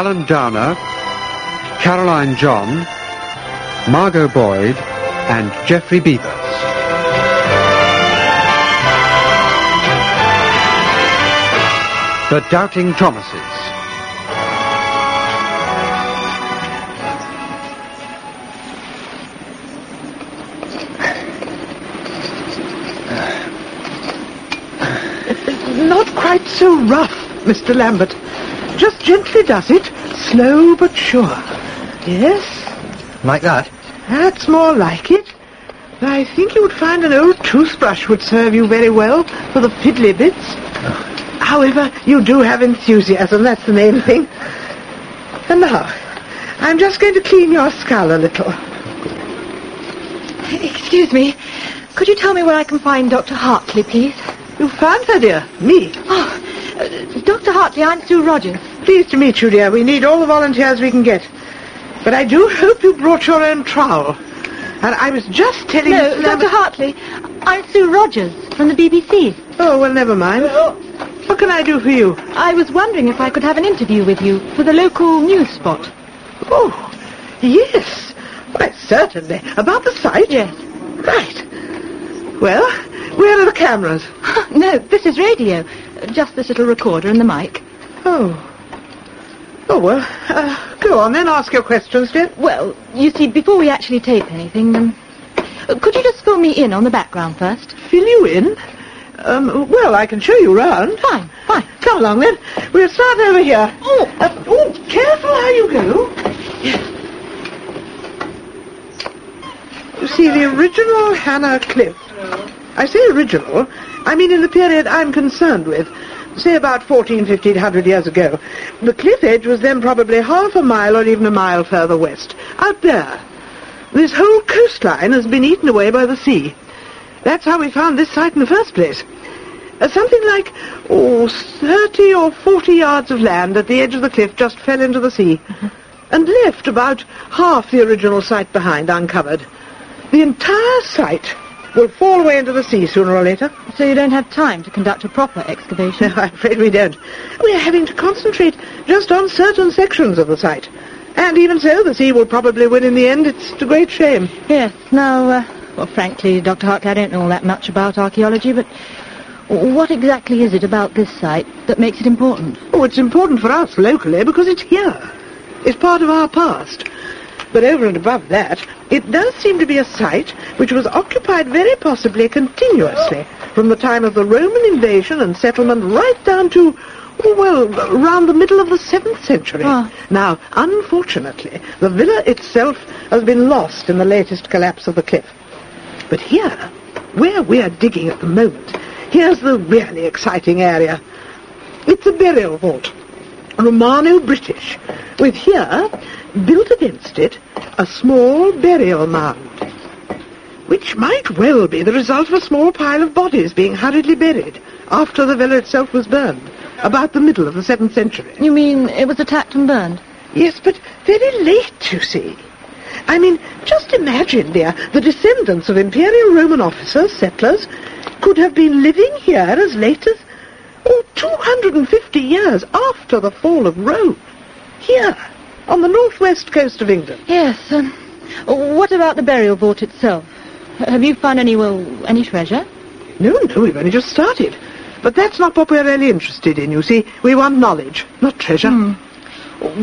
Alan Downer, Caroline John, Margot Boyd, and Geoffrey Beevers. The Doubting Thomases. Not quite so rough, Mr. Lambert. Just gently does it, slow but sure. Yes, Like that? that's more like it. I think you would find an old toothbrush would serve you very well for the fiddly bits. Oh. However, you do have enthusiasm, that's the main thing. And now, I'm just going to clean your skull a little. Excuse me. Could you tell me where I can find Dr. Hartley, please? You found her, dear. Me. Oh, Dr. Hartley, I'm Sue Rogers. Pleased to meet you, dear. We need all the volunteers we can get. But I do hope you brought your own trowel. And I was just telling No, Dr. Hartley, I'm Sue Rogers from the BBC. Oh, well, never mind. Oh. What can I do for you? I was wondering if I could have an interview with you for the local news spot. Oh, yes. Why, certainly. About the site? Yes. Right. Well, where are the cameras? no, this is radio. Just this little recorder and the mic. Oh. Oh, well, uh, go on then. Ask your questions, dear. Well, you see, before we actually tape anything, um, could you just fill me in on the background first? Fill you in? Um, well, I can show you round. Fine, fine. Come along then. We'll start over here. Oh, uh, oh, careful how you go. You see, the original Hannah Cliff. I say original. I mean in the period I'm concerned with. Say about 14, 1500 years ago. The cliff edge was then probably half a mile or even a mile further west. Out there. This whole coastline has been eaten away by the sea. That's how we found this site in the first place. Uh, something like, oh, 30 or 40 yards of land at the edge of the cliff just fell into the sea and left about half the original site behind uncovered. The entire site will fall away into the sea sooner or later. So you don't have time to conduct a proper excavation? No, I'm afraid we don't. We're having to concentrate just on certain sections of the site. And even so, the sea will probably win in the end. It's a great shame. Yes. Now, uh, well, frankly, Dr. Hartley, I don't know all that much about archaeology, but what exactly is it about this site that makes it important? Oh, it's important for us locally because it's here. It's part of our past. But over and above that, it does seem to be a site which was occupied very possibly continuously from the time of the Roman invasion and settlement right down to, well, around the middle of the 7th century. Ah. Now, unfortunately, the villa itself has been lost in the latest collapse of the cliff. But here, where we're digging at the moment, here's the really exciting area. It's a burial vault, Romano-British, with here, built against it, a small burial mound, which might well be the result of a small pile of bodies being hurriedly buried after the villa itself was burned, about the middle of the 7th century. You mean it was attacked and burned? Yes, but very late, you see. I mean, just imagine, dear, the descendants of Imperial Roman officers, settlers, could have been living here as late as, oh, 250 years after the fall of Rome. Here, on the northwest coast of England. Yes. Um, what about the burial vault itself? Have you found any, well, any treasure? No, no, we've only just started. But that's not what we're really interested in, you see. We want knowledge, not treasure. Hmm.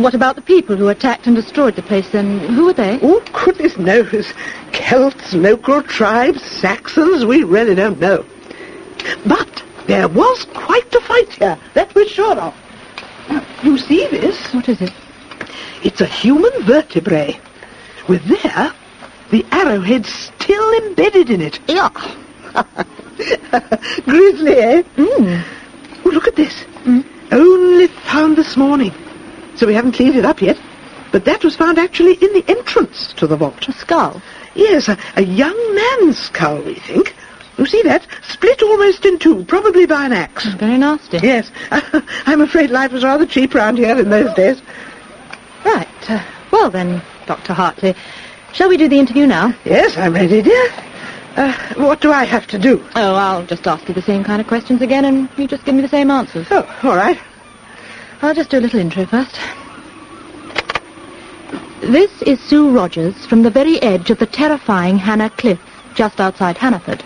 What about the people who attacked and destroyed the place then? Who were they? Oh, goodness knows. Celts, local tribes, Saxons, we really don't know. But there was quite a fight here, that we're sure of. You see this? What is it? It's a human vertebrae, with there the arrowhead still embedded in it. Yeah. Grisly, eh? Mm. Oh, look at this. Mm. Only found this morning. So we haven't cleaned it up yet. But that was found actually in the entrance to the vault. A skull. Yes, a, a young man's skull, we think. You see that? Split almost in two, probably by an axe. Very nasty. Yes. I'm afraid life was rather cheap round here in those days. Right. Uh, well then, Dr. Hartley, shall we do the interview now? Yes, I'm ready, dear. Uh, what do I have to do? Oh, I'll just ask you the same kind of questions again, and you just give me the same answers. Oh, all right. I'll just do a little intro first. This is Sue Rogers from the very edge of the terrifying Hannah Cliff, just outside Hannaford.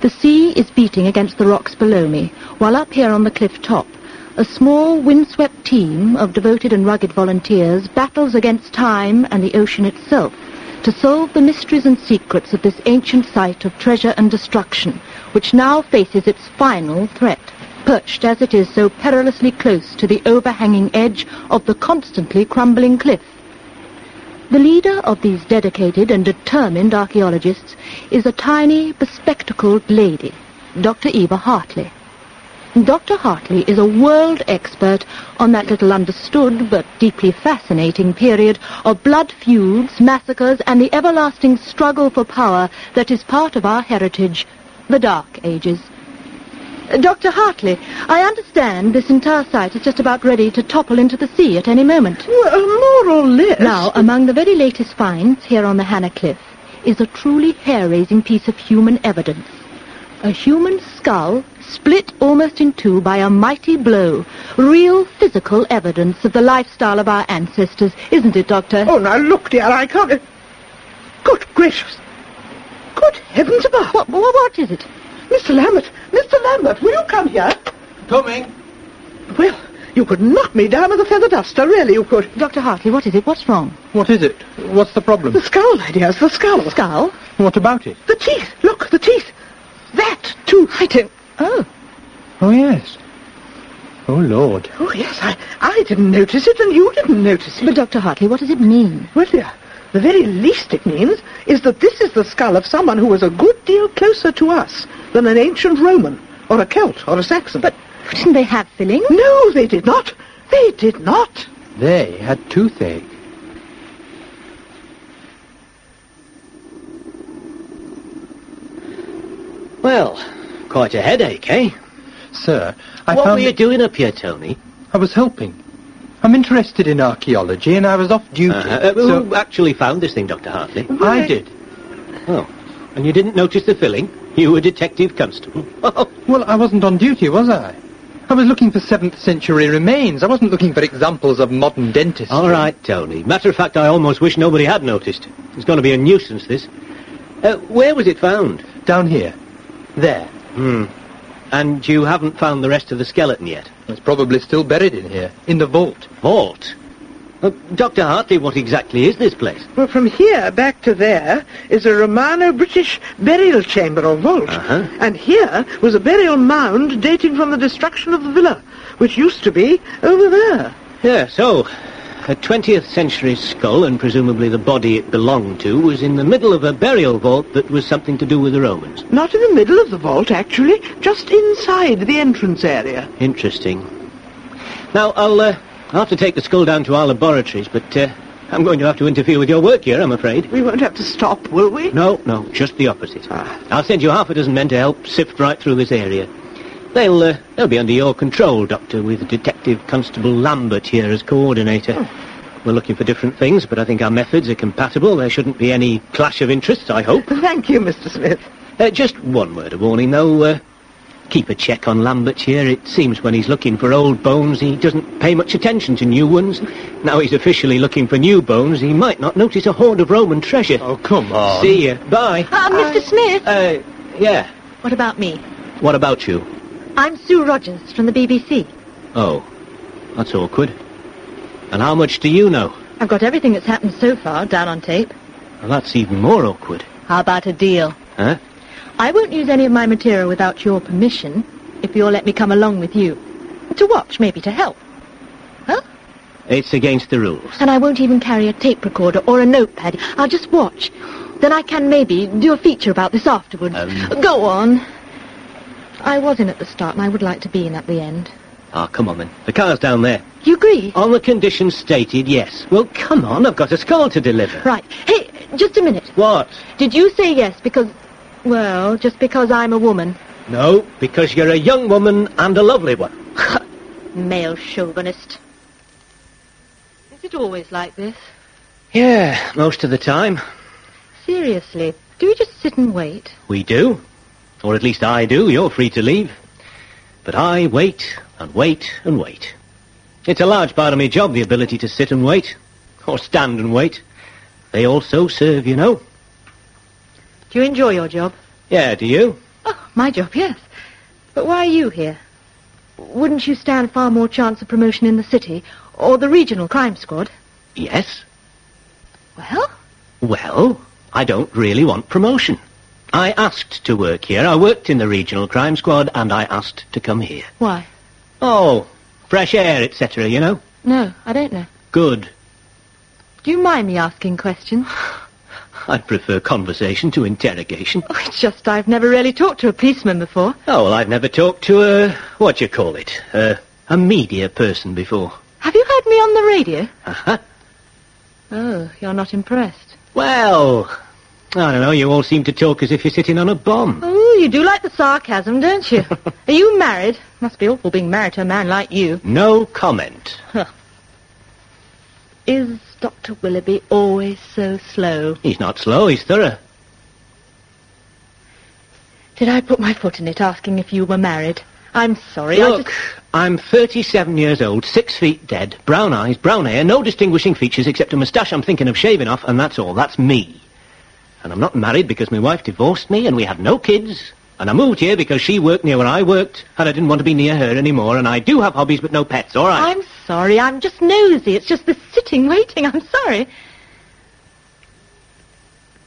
The sea is beating against the rocks below me, while up here on the cliff top, a small windswept team of devoted and rugged volunteers battles against time and the ocean itself to solve the mysteries and secrets of this ancient site of treasure and destruction, which now faces its final threat, perched as it is so perilously close to the overhanging edge of the constantly crumbling cliff. The leader of these dedicated and determined archaeologists is a tiny, bespectacled lady, Dr. Eva Hartley. Dr. Hartley is a world expert on that little understood but deeply fascinating period of blood feuds, massacres, and the everlasting struggle for power that is part of our heritage, the Dark Ages. Dr. Hartley, I understand this entire site is just about ready to topple into the sea at any moment. Well, more or less. Now, among the very latest finds here on the Hannah Cliff is a truly hair-raising piece of human evidence. A human skull split almost in two by a mighty blow. Real physical evidence of the lifestyle of our ancestors, isn't it, Doctor? Oh, now look, dear, I can't... Good gracious. Good heavens above. What, what, what is it? Mr. Lambert, Mr. Lambert, will you come here? Coming. Well, you could knock me down with a feather duster, really you could. Dr. Hartley, what is it? What's wrong? What is it? What's the problem? The skull, my dears, the skull. The Skull? What about it? The teeth, look, the teeth. That tooth. I don't... Oh. Oh, yes. Oh, Lord. Oh, yes, I, I didn't notice it and you didn't notice it. But, Dr. Hartley, what does it mean? Well, dear, the very least it means is that this is the skull of someone who was a good deal closer to us than an ancient Roman, or a Celt, or a Saxon. But didn't they have fillings? No, they did not. They did not. They had toothache. Well, quite a headache, eh? Sir, I what found... were you doing up here, Tony? I was helping. I'm interested in archaeology, and I was off duty. Uh, uh, so Who actually found this thing, Dr. Hartley? I did. Oh, and you didn't notice the filling? You were detective constable. Well, I wasn't on duty, was I? I was looking for 7th century remains. I wasn't looking for examples of modern dentistry. all right, Tony. Matter of fact, I almost wish nobody had noticed. It's going to be a nuisance, this. Uh, where was it found? Down here. There. Hmm. And you haven't found the rest of the skeleton yet? It's probably still buried in here, in the vault. Vault? Uh, Dr. Hartley, what exactly is this place? Well, from here back to there is a Romano-British burial chamber or vault. Uh-huh. And here was a burial mound dating from the destruction of the villa, which used to be over there. Yeah, so, a 20th century skull, and presumably the body it belonged to, was in the middle of a burial vault that was something to do with the Romans. Not in the middle of the vault, actually, just inside the entrance area. Interesting. Now, I'll, uh, I'll have to take the skull down to our laboratories, but uh, I'm going to have to interfere with your work here, I'm afraid. We won't have to stop, will we? No, no, just the opposite. Ah. I'll send you half a dozen men to help sift right through this area. They'll, uh, they'll be under your control, Doctor, with Detective Constable Lambert here as coordinator. We're looking for different things, but I think our methods are compatible. There shouldn't be any clash of interests, I hope. Thank you, Mr. Smith. Uh, just one word of warning, though. Uh, keep a check on Lambert here. It seems when he's looking for old bones, he doesn't pay much attention to new ones. Now he's officially looking for new bones, he might not notice a hoard of Roman treasure. Oh, come on. See you. Bye. Ah, Mr. Smith. Uh, yeah. What about me? What about you? I'm Sue Rogers from the BBC. Oh, that's awkward. And how much do you know? I've got everything that's happened so far down on tape. Well, that's even more awkward. How about a deal? Huh? I won't use any of my material without your permission, if you'll let me come along with you. To watch, maybe to help. Huh? It's against the rules. And I won't even carry a tape recorder or a notepad. I'll just watch. Then I can maybe do a feature about this afterwards. Um. Go on. I was in at the start, and I would like to be in at the end. Ah, come on then. The car's down there. You agree? On the conditions stated, yes. Well, come on, I've got a skull to deliver. Right. Hey, just a minute. What? Did you say yes because... Well, just because I'm a woman? No, because you're a young woman and a lovely one. Male chauvinist. Is it always like this? Yeah, most of the time. Seriously, do we just sit and wait? We do. Or at least I do. You're free to leave. But I wait and wait and wait. It's a large part of my job, the ability to sit and wait. or stand and wait. They also serve, you know. Do you enjoy your job? Yeah, do you? Oh, my job, yes. But why are you here? Wouldn't you stand far more chance of promotion in the city or the regional crime squad? Yes. Well, Well, I don't really want promotion. I asked to work here. I worked in the regional crime squad, and I asked to come here. why? Oh, fresh air, etc., you know? No, I don't know. Good. Do you mind me asking questions? I'd prefer conversation to interrogation. Oh, it's just I've never really talked to a policeman before. Oh, well, I've never talked to a, what you call it, uh, a media person before. Have you heard me on the radio? Uh-huh. Oh, you're not impressed. Well, I don't know, you all seem to talk as if you're sitting on a bomb. Oh, you do like the sarcasm, don't you? Are you married? Must be awful being married to a man like you. No comment. Is Dr. Willoughby always so slow? He's not slow, he's thorough. Did I put my foot in it asking if you were married? I'm sorry. I Look, just... I'm 37 years old, six feet dead, brown eyes, brown hair, no distinguishing features except a moustache I'm thinking of shaving off, and that's all. That's me. And I'm not married because my wife divorced me and we have no kids. And I moved here because she worked near where I worked, and I didn't want to be near her anymore, and I do have hobbies but no pets, all right? I'm sorry. I'm just nosy. It's just the sitting waiting. I'm sorry.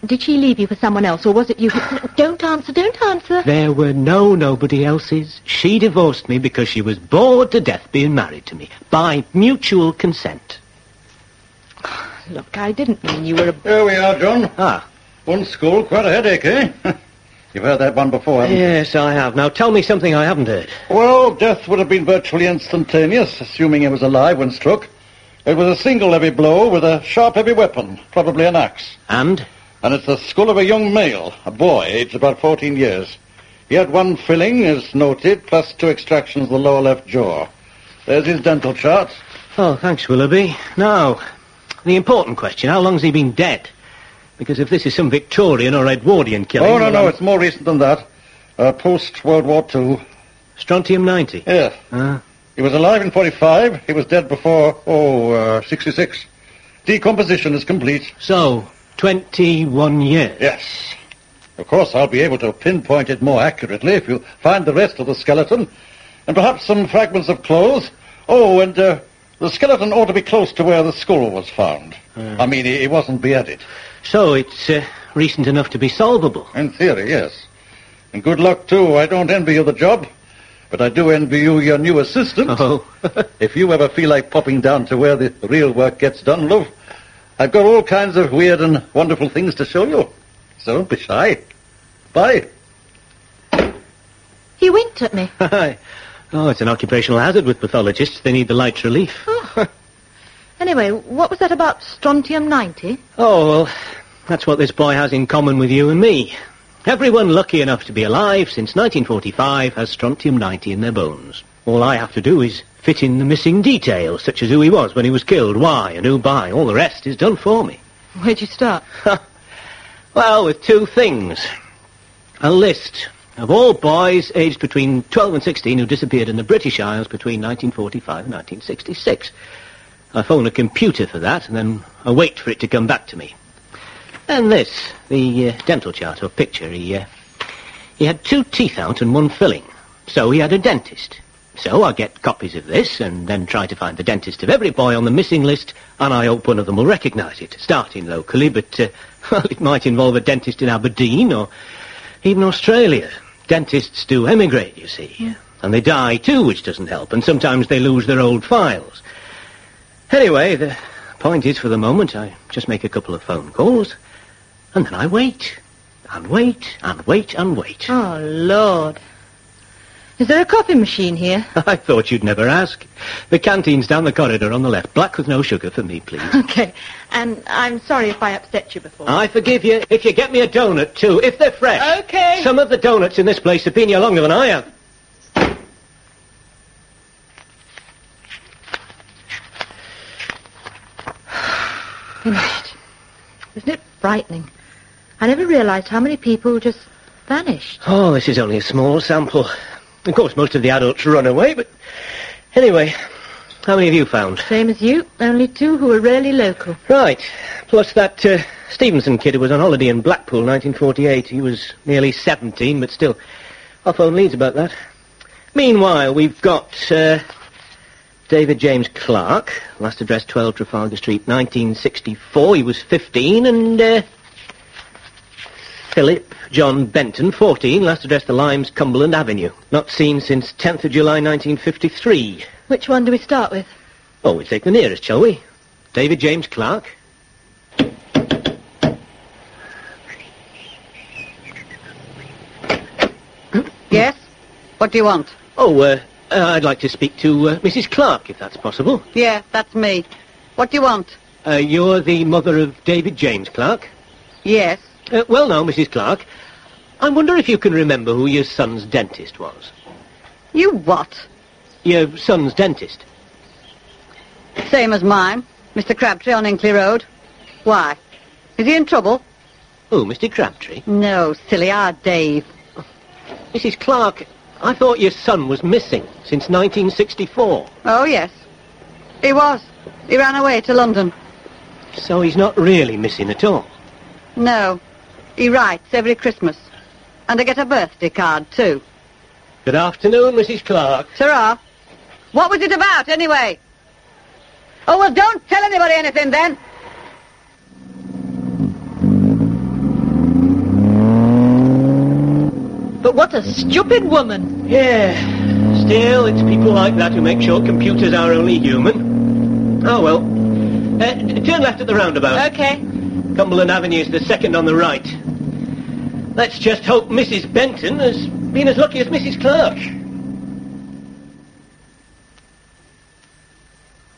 Did she leave you for someone else, or was it you don't answer, don't answer. There were no nobody else's. She divorced me because she was bored to death being married to me, by mutual consent. Look, I didn't mean you were a... Here we are, John. Ah, One school, quite a headache, eh? You've heard that one before, haven't you? yes, I have. Now tell me something I haven't heard. Well, death would have been virtually instantaneous, assuming he was alive when struck. It was a single heavy blow with a sharp heavy weapon, probably an axe. And? And it's the skull of a young male, a boy, aged about 14 years. He had one filling, as noted, plus two extractions of the lower left jaw. There's his dental chart. Oh, thanks, Willoughby. Now, the important question, how long's he been dead? Because if this is some Victorian or Edwardian killing... oh, no, well, no, I'm- it's more recent than that. Uh, Post-World War II. Strontium-90. Yeah. Ah. He was alive in 45. He was dead before, oh, uh, 66. Decomposition is complete. So, 21 years. Yes. Of course, I'll be able to pinpoint it more accurately if you find the rest of the skeleton. And perhaps some fragments of clothes. Oh, and uh, the skeleton ought to be close to where the skull was found. I mean, he, he wasn't beheaded. So, it's uh, recent enough to be solvable. In theory, yes. And good luck, too. I don't envy you the job. But I do envy you your new assistant. Oh. if you ever feel like popping down to where the real work gets done, love, I've got all kinds of weird and wonderful things to show you. So don't be shy. Bye. He winked at me. oh, it's an occupational hazard with pathologists. They need the light relief. Anyway, what was that about strontium-90? Oh, well, that's what this boy has in common with you and me. Everyone lucky enough to be alive since 1945 has strontium-90 in their bones. All I have to do is fit in the missing details, such as who he was when he was killed, why, and who by. All the rest is done for me. Where'd you start? Well, with two things. A list of all boys aged between 12 and 16 who disappeared in the British Isles between 1945 and 1966. I phone a computer for that, and then I wait for it to come back to me. And this, the uh, dental chart or picture, he, uh, he had two teeth out and one filling. So he had a dentist. So I get copies of this and then try to find the dentist of every boy on the missing list, and I hope one of them will recognise it, starting locally, but, uh, well, it might involve a dentist in Aberdeen or even Australia. Dentists do emigrate, you see. And they die too, which doesn't help, and sometimes they lose their old files. Anyway, the point is, for the moment, I just make a couple of phone calls, and then I wait, and wait, and wait, and wait. Oh, Lord. Is there a coffee machine here? I thought you'd never ask. The canteen's down the corridor on the left. Black with no sugar for me, please. Okay. And I'm sorry if I upset you before. I forgive you if you get me a donut, too, if they're fresh. Okay. Some of the donuts in this place have been here longer than I have. Finished. Isn't it frightening? I never realized how many people just vanished. Oh, this is only a small sample. Of course, most of the adults run away, but... Anyway, How many have you found? Same as you, only two who were really local. Right. Plus that uh, Stevenson kid who was on holiday in Blackpool, 1948. He was nearly 17, but still. I'll phone Leeds about that. Meanwhile, we've got uh, David James Clark, last address 12 Trafalgar Street, 1964. He was 15, and uh, Philip John Benton, 14, last address the Limes, Cumberland Avenue. Not seen since 10th of July 1953. Which one do we start with? Oh, we'll take the nearest, shall we? David James Clark. Yes? What do you want? Oh, uh, uh, I'd like to speak to uh, Mrs. Clark, if that's possible. Yeah, that's me. What do you want? Uh, you're the mother of David James Clark. Yes. Uh, well, now, Mrs. Clark, I wonder if you can remember who your son's dentist was. You what? Your son's dentist. Same as mine. Mr. Crabtree on Inkley Road. Why? Is he in trouble? Oh, Mr. Crabtree. No, silly, our Dave. Mrs. Clark, I thought your son was missing since 1964. Oh, yes. He was. He ran away to London. So he's not really missing at all. No. He writes every Christmas. And I get a birthday card, too. Good afternoon, Mrs. Clark. Sirrah. What was it about, anyway? Oh, well, don't tell anybody anything, then. But what a stupid woman. Yeah. Still, it's people like that who make sure computers are only human. Oh, well. Uh, turn left at the roundabout. Okay. Cumberland Avenue is the second on the right. Let's just hope Mrs. Benton has been as lucky as Mrs. Clark.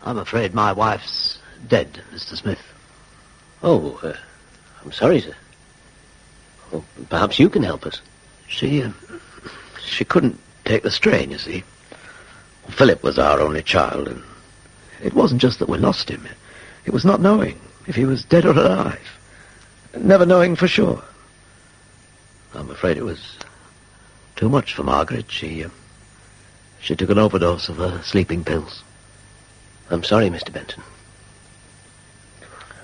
I'm afraid my wife's dead, Mr. Smith. Oh, uh, I'm sorry, sir. Well, perhaps you can help us. She, uh, she couldn't take the strain, you see. Philip was our only child, and it wasn't just that we lost him. It was not knowing if he was dead or alive. Never knowing for sure. I'm afraid it was too much for Margaret. She, uh, she took an overdose of her sleeping pills. I'm sorry, Mr. Benton.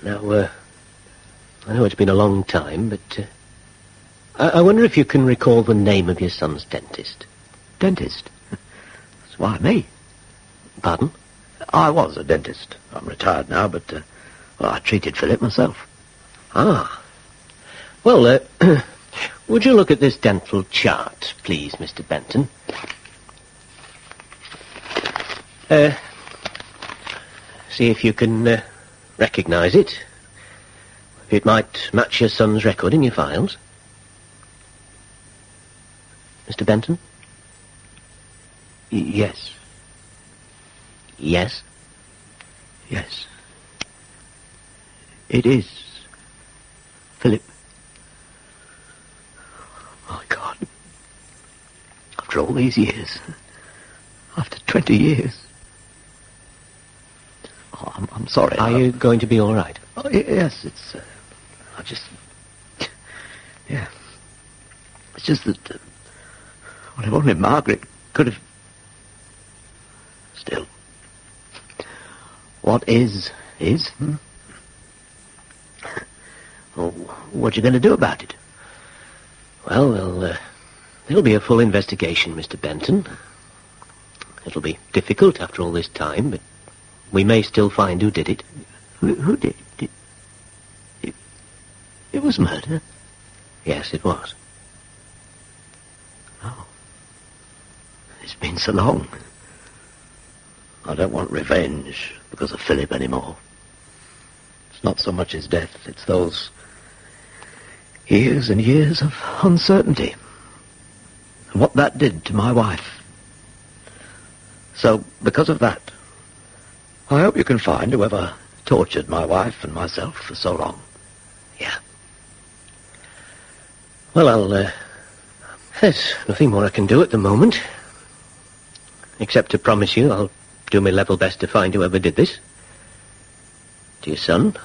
Now, uh, I know it's been a long time, but uh, I-, I wonder if you can recall the name of your son's dentist. Dentist? That's why me. Pardon? I was a dentist. I'm retired now, but uh, well, I treated Philip myself. Ah. Well, uh, would you look at this dental chart, please, Mr. Benton? Uh, see if you can uh, recognize it. It might match your son's record in your files. Mr. Benton? Yes, Yes. yes. It is Philip. My God. After all these years, after 20 years. Oh, I'm, I'm sorry. Are I- you going to be all right? Oh, y- yes, it's. Uh, I just. Yeah. It's just that. Uh, well, if only Margaret could have. Still. What is, is, hmm? Well, what you going to do about it? Well, well, uh, there'll be a full investigation, Mr. Benton. It'll be difficult after all this time, but we may still find who did it. Who, who did, did it? It was murder. Yes, it was. It's been so long. I don't want revenge because of Philip anymore. It's not so much his death, it's those years and years of uncertainty. And what that did to my wife. So, because of that, I hope you can find whoever tortured my wife and myself for so long. Yeah. Well, I'll, uh, there's nothing more I can do at the moment. Except to promise you I'll do my level best to find whoever did this. To your son.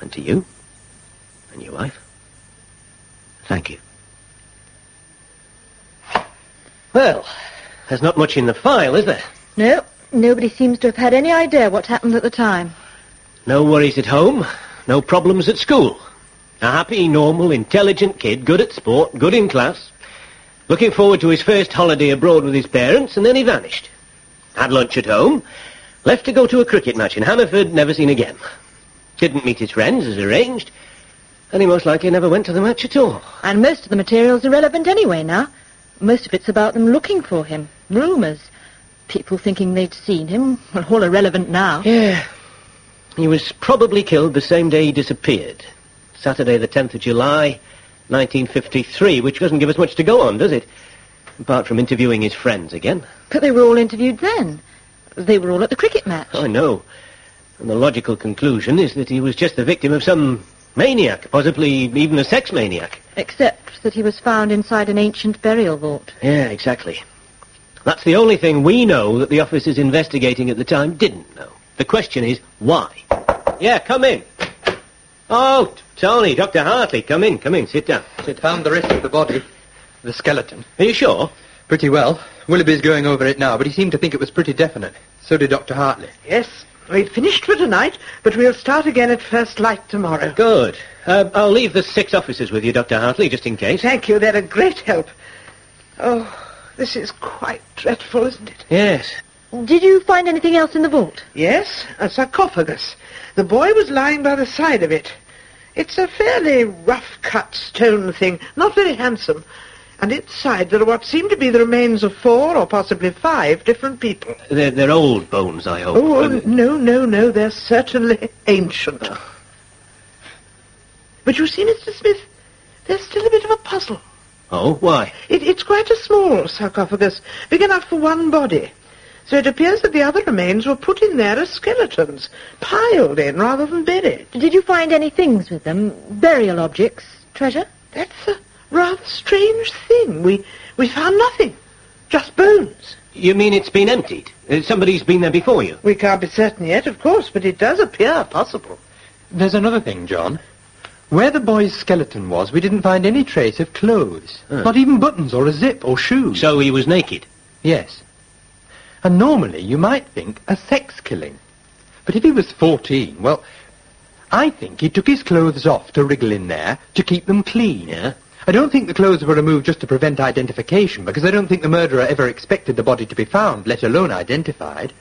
And to you. And your wife. Thank you. Well, there's not much in the file, is there? No, Nobody seems to have had any idea what happened at the time. No worries at home, no problems at school. A happy, normal, intelligent kid, good at sport, good in class. Looking forward to his first holiday abroad with his parents, and then he vanished. Had lunch at home, left to go to a cricket match in Hannaford, never seen again. Didn't meet his friends as arranged, and he most likely never went to the match at all. And most of the material's irrelevant anyway now. Most of it's about them looking for him. Rumours. People thinking they'd seen him. Well, all irrelevant now. Yeah. He was probably killed the same day he disappeared. Saturday the 10th of July, 1953, which doesn't give us much to go on, does it? Apart from interviewing his friends again. But they were all interviewed then. They were all at the cricket match. Oh, I know. And the logical conclusion is that he was just the victim of some maniac, possibly even a sex maniac. Except that he was found inside an ancient burial vault. Yeah, exactly. That's the only thing we know that the officers investigating at the time didn't know. The question is, why? Yeah, come in. Oh, Tony, Dr. Hartley, come in, come in, sit down. It found the rest of the body, the skeleton. Are you sure? Pretty well. Willoughby's going over it now, but he seemed to think it was pretty definite. So did Dr. Hartley. Yes, we've finished for tonight, but we'll start again at first light tomorrow. Good. Uh, I'll leave the six officers with you, Dr. Hartley, just in case. Thank you, they're a great help. Oh, this is quite dreadful, isn't it? Yes. Did you find anything else in the vault? Yes, a sarcophagus. The boy was lying by the side of it. It's a fairly rough-cut stone thing, not very handsome. And inside there are what seem to be the remains of four or possibly five different people. They're, they're old bones, I hope. Oh, Uh, no, no, no, they're certainly ancient. But you see, Mr. Smith, there's still a bit of a puzzle. oh, why? It, it's quite a small sarcophagus, big enough for one body. So it appears that the other remains were put in there as skeletons, piled in rather than buried. Did you find any things with them? Burial objects? Treasure? That's a rather strange thing. We, we found nothing, just bones. You mean it's been emptied? Uh, somebody's been there before you? We can't be certain yet, of course, but it does appear possible. There's another thing, John. Where the boy's skeleton was, we didn't find any trace of clothes. Huh. Not even buttons or a zip or shoes. So he was naked? Yes. And normally you might think a sex killing. But if he was 14, well, I think he took his clothes off to wriggle in there to keep them clean. Yeah? I don't think the clothes were removed just to prevent identification, because I don't think the murderer ever expected the body to be found, let alone identified.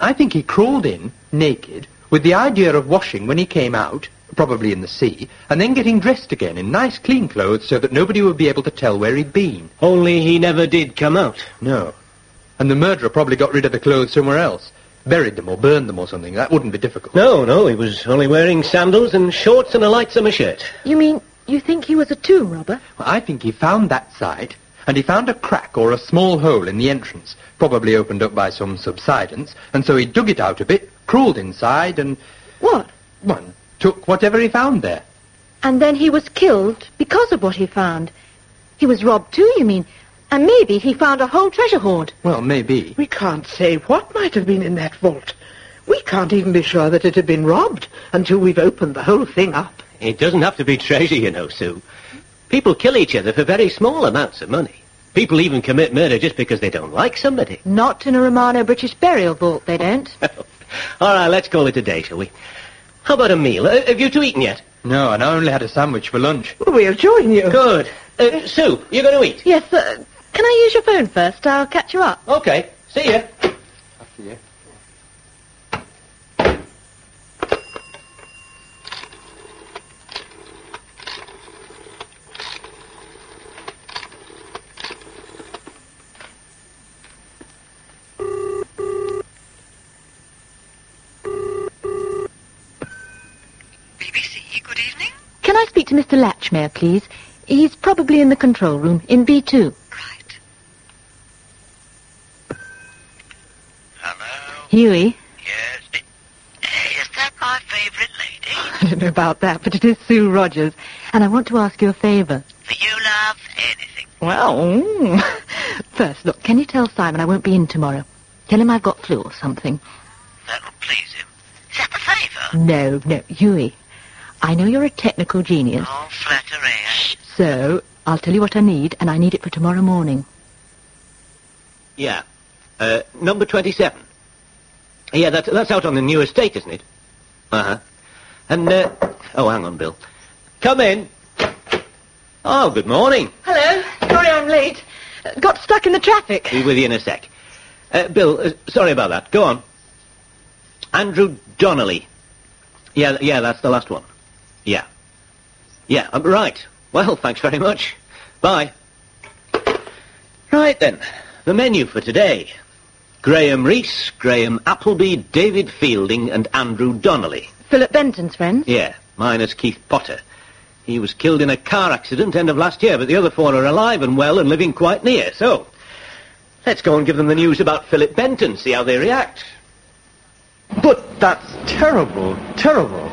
I think he crawled in, naked, with the idea of washing when he came out, probably in the sea, and then getting dressed again in nice clean clothes so that nobody would be able to tell where he'd been. Only he never did come out. No. And the murderer probably got rid of the clothes somewhere else. Buried them or burned them or something. That wouldn't be difficult. No, no, he was only wearing sandals and shorts and a light summer shirt. You mean you think he was a tomb robber? Well, I think he found that site, and he found a crack or a small hole in the entrance, probably opened up by some subsidence, and so he dug it out a bit, crawled inside, and, What? well, took whatever he found there. And then he was killed because of what he found. He was robbed too, you mean? And maybe he found a whole treasure hoard. Well, maybe. We can't say what might have been in that vault. We can't even be sure that it had been robbed until we've opened the whole thing up. It doesn't have to be treasure, you know, Sue. People kill each other for very small amounts of money. People even commit murder just because they don't like somebody. Not in a Romano British burial vault, they don't. All right, let's call it a day, shall we? How about a meal? Uh, have you two eaten yet? No, and I only had a sandwich for lunch. We'll join you. Good. Uh, Sue, you're going to eat? yes, uh, can I use your phone first? I'll catch you up. Okay. See ya. BBC, good evening. Can I speak to Mr. Latchmere, please? He's probably in the control room, in B2. Right. Hello? Huey? Yes. Eh, Is that my favourite lady? I don't know about that, but it is Sue Rogers. And I want to ask you a favour. For you, love, anything. Well, mm. first, look, can you tell Simon I won't be in tomorrow? Tell him I've got flu or something. That'll please him. Is that the favour? No, no, Huey. I know you're a technical genius, Oh, flattery, eh? so I'll tell you what I need, and I need it for tomorrow morning. Yeah. Uh, number 27. Yeah, that, that's out on the new estate, isn't it? Uh-huh. And, uh, oh, hang on, Bill. Come in. Oh, good morning. Hello. Sorry I'm late. Uh, Got stuck in the traffic. Be with you in a sec. Uh, Bill, uh, sorry about that. Go on. Andrew Donnelly. Yeah, yeah, that's the last one. Yeah. Yeah, um, right. Well, thanks very much. Bye. Right then, the menu for today. Graham Reese, Graham Appleby, David Fielding, and Andrew Donnelly. Philip Benton's friends? Yeah, minus Keith Potter. He was killed in a car accident end of last year, but the other four are alive and well and living quite near. So, let's go and give them the news about Philip Benton, see how they react. But that's terrible, terrible.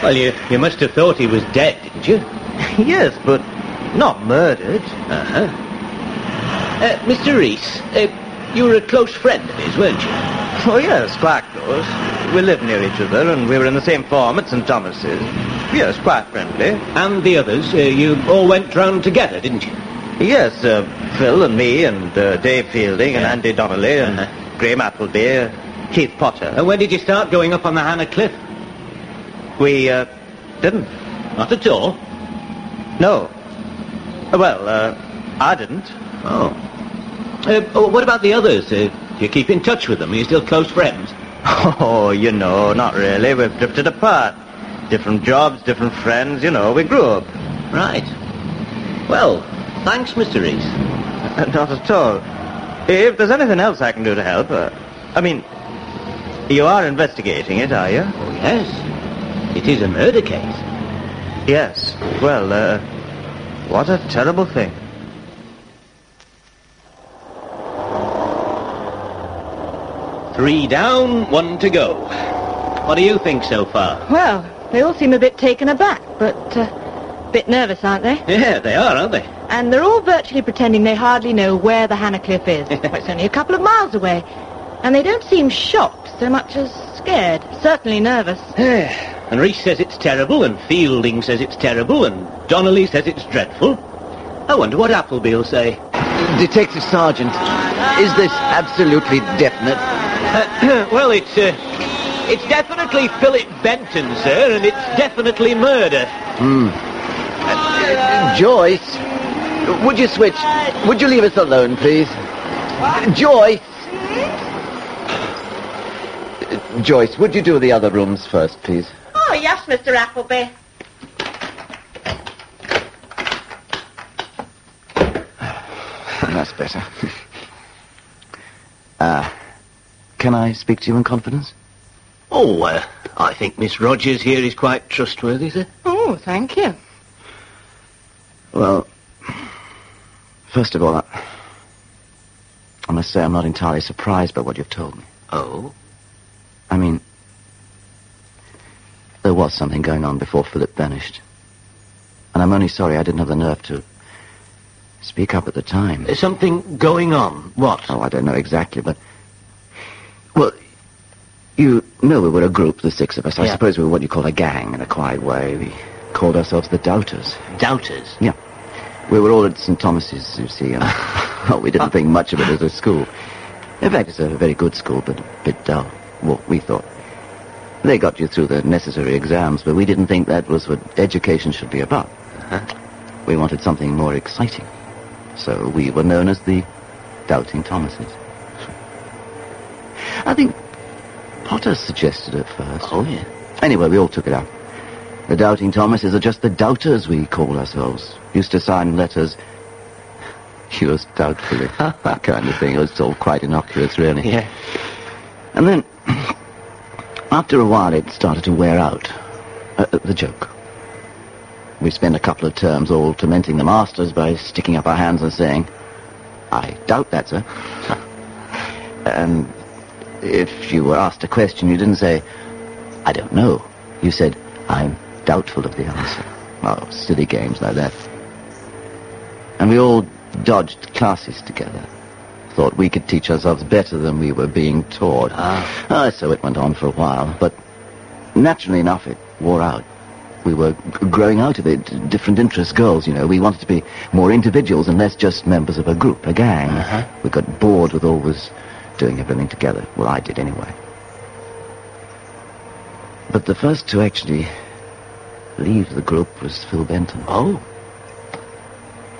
Well, you, you must have thought he was dead, didn't you? yes, but not murdered. Uh-huh. Uh, Mr. Reese, uh, you were a close friend of his, weren't you? Oh, yes, quite close. We lived near each other, and we were in the same farm at St. Thomas's. Yes, quite friendly. And the others, uh, you all went round together, didn't you? Yes, uh, Phil and me, and uh, Dave Fielding, and Andy Donnelly, and Uh-huh. Graham Appleby, uh, Keith Potter. And when did you start going up on the Hannah Cliff? We uh, didn't. Not at all. No. Uh, Well, uh, I didn't. Oh. Uh, oh, what about the others? Uh, do you keep in touch with them? Are you still close friends? Oh, you know, not really. We've drifted apart. Different jobs, different friends, you know, we grew up. Right. Well, thanks, Mr. Reese. Uh, Not at all. If there's anything else I can do to help, uh, I mean, you are investigating it, are you? Oh, yes. It is a murder case. Yes. Well, uh, what a terrible thing. Three down, one to go. What do you think so far? Well, they all seem a bit taken aback, but uh, a bit nervous, aren't they? Yeah, they are, aren't they? And they're all virtually pretending they hardly know where the Hannah Cliff is. well, it's only a couple of miles away. And they don't seem shocked so much as scared. Certainly nervous. and Reese says it's terrible, and Fielding says it's terrible, and Donnelly says it's dreadful. I wonder what Appleby will say. Detective Sergeant, is this absolutely definite? well, it's, uh, it's definitely Philip Benton, sir, and it's definitely murder. Hmm. Joyce, would you switch? Would you leave us alone, please? Joyce! Joyce, would you do the other rooms first, please? Oh, yes, Mr. Appleby. That's better. Uh, can I speak to you in confidence? Oh, uh, I think Miss Rogers here is quite trustworthy, sir. Oh, thank you. Well, first of all, I, I must say I'm not entirely surprised by what you've told me. Oh? I mean, there was something going on before Philip vanished. And I'm only sorry I didn't have the nerve to speak up at the time. There's something going on. What? Oh, I don't know exactly, but... Well, you know we were a group, the six of us. I Yeah. suppose we were what you call a gang in a quiet way. We called ourselves the Doubters. Doubters. Yeah. We were all at St. Thomas's, you see, and well, we didn't think much of it as a school. In fact, it's a very good school, but a bit dull, what we thought. They got you through the necessary exams, but we didn't think that was what education should be about. Uh-huh. We wanted something more exciting. So we were known as the Doubting Thomases. I think Potter suggested it first. Oh, yeah. Anyway, we all took it up. The Doubting Thomases are just the doubters, we call ourselves. Used to sign letters. Yours doubtfully. that kind of thing. It was all quite innocuous, really. Yeah. And then, after a while, it started to wear out. Uh, uh, the joke. We spent a couple of terms all tormenting the masters by sticking up our hands and saying, I doubt that, sir. and if you were asked a question, you didn't say, I don't know. You said, I'm doubtful of the answer. Oh, silly games like that. And we all dodged classes together. Thought we could teach ourselves better than we were being taught. Ah. Ah, so it went on for a while, but naturally enough, it wore out. We were growing out of it, different interests, goals, you know. We wanted to be more individuals and less just members of a group, a gang. Uh-huh. We got bored with all always doing everything together. Well, I did anyway. But the first to actually leave the group was Phil Benton. Oh?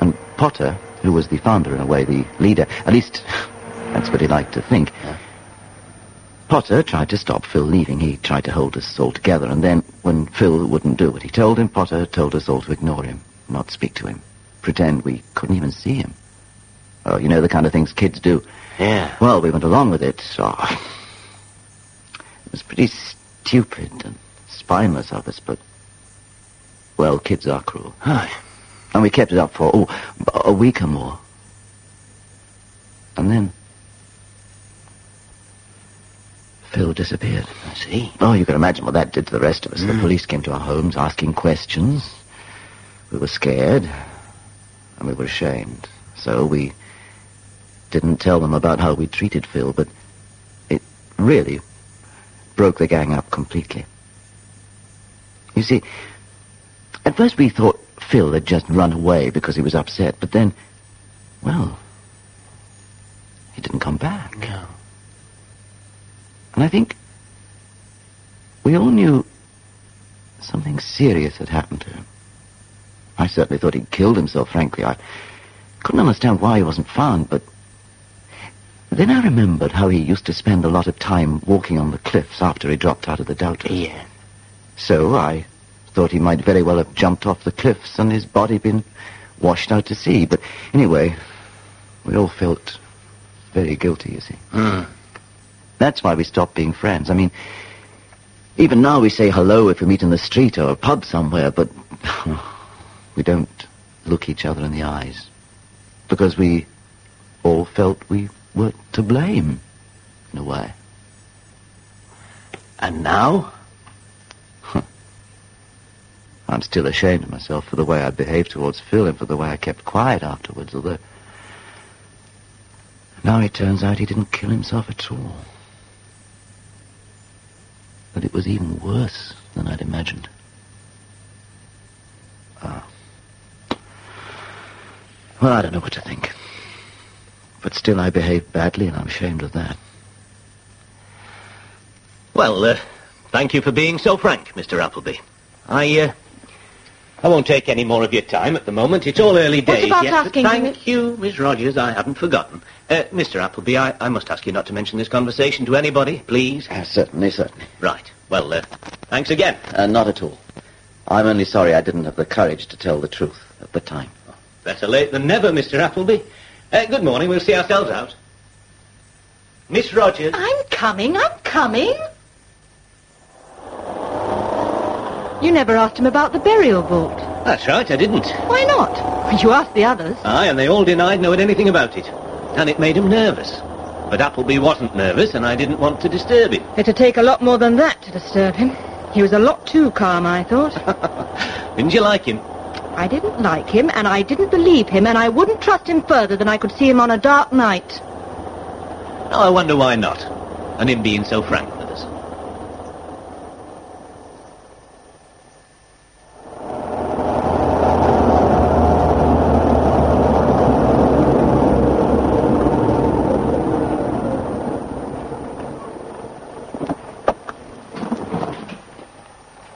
And Potter, who was the founder in a way, the leader, at least that's what he liked to think. Potter tried to stop Phil leaving. He tried to hold us all together, and then, when Phil wouldn't do what he told him, Potter told us all to ignore him, not speak to him, pretend we couldn't even see him. Oh, you know the kind of things kids do. Yeah. Well, we went along with it. So it was pretty stupid and spineless of us, but well, kids are cruel. Aye. And we kept it up for oh, a week or more. And then Phil disappeared. I see. Oh, you can imagine what that did to the rest of us. The mm. police came to our homes asking questions. We were scared, and we were ashamed. So we didn't tell them about how we treated Phil, but it really broke the gang up completely. You see, at first we thought Phil had just run away because he was upset, but then, well, he didn't come back. No. And I think we all knew something serious had happened to him. I certainly thought he'd killed himself, frankly. I couldn't understand why he wasn't found, but then I remembered how he used to spend a lot of time walking on the cliffs after he dropped out of the Doubters. Yeah. So I thought he might very well have jumped off the cliffs and his body been washed out to sea. But anyway, we all felt very guilty, you see. Hmm. That's why we stopped being friends. I mean, even now we say hello if we meet in the street or a pub somewhere, but we don't look each other in the eyes. Because we all felt we were to blame, in a way. And now? I'm still ashamed of myself for the way I behaved towards Phil and for the way I kept quiet afterwards, although now it turns out he didn't kill himself at all. But it was even worse than I'd imagined. Ah. Well, I don't know what to think. But still, I behaved badly, and I'm ashamed of that. Well, uh, thank you for being so frank, Mr. Appleby. I, uh, I won't take any more of your time at the moment. It's all early What days about yet. but asking thank you, Miss Rogers. I haven't forgotten. Uh, Mr. Appleby, I, I must ask you not to mention this conversation to anybody, please. Uh, certainly, certainly. Right. Well, uh, thanks again. Uh, not at all. I'm only sorry I didn't have the courage to tell the truth at the time. Better late than never, Mr. Appleby. Uh, good morning. We'll see ourselves out. Miss Rogers. I'm coming, I'm coming. You never asked him about the burial vault. That's right, I didn't. Why not? You asked the others. Aye, and they all denied knowing anything about it. And it made him nervous. But Appleby wasn't nervous, and I didn't want to disturb him. It'd take a lot more than that to disturb him. He was a lot too calm, I thought. Didn't you like him? I didn't like him, and I didn't believe him, and I wouldn't trust him further than I could see him on a dark night. Oh, I wonder why not. And him being so frank with us.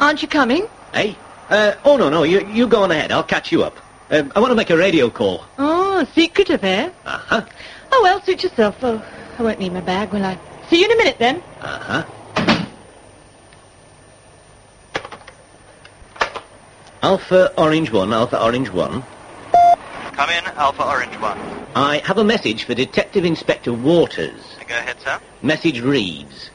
Aren't you coming? Hey? Uh, oh, no, no, you, you go on ahead. I'll catch you up. Uh, I want to make a radio call. Oh, a secret affair. Uh-huh. Oh, well, suit yourself. Oh, I won't need my bag, will I? See you in a minute, then. Uh-huh. Alpha Orange 1, Alpha Orange 1. Come in, Alpha Orange 1. I have a message for Detective Inspector Waters. Go ahead, sir. Message reads,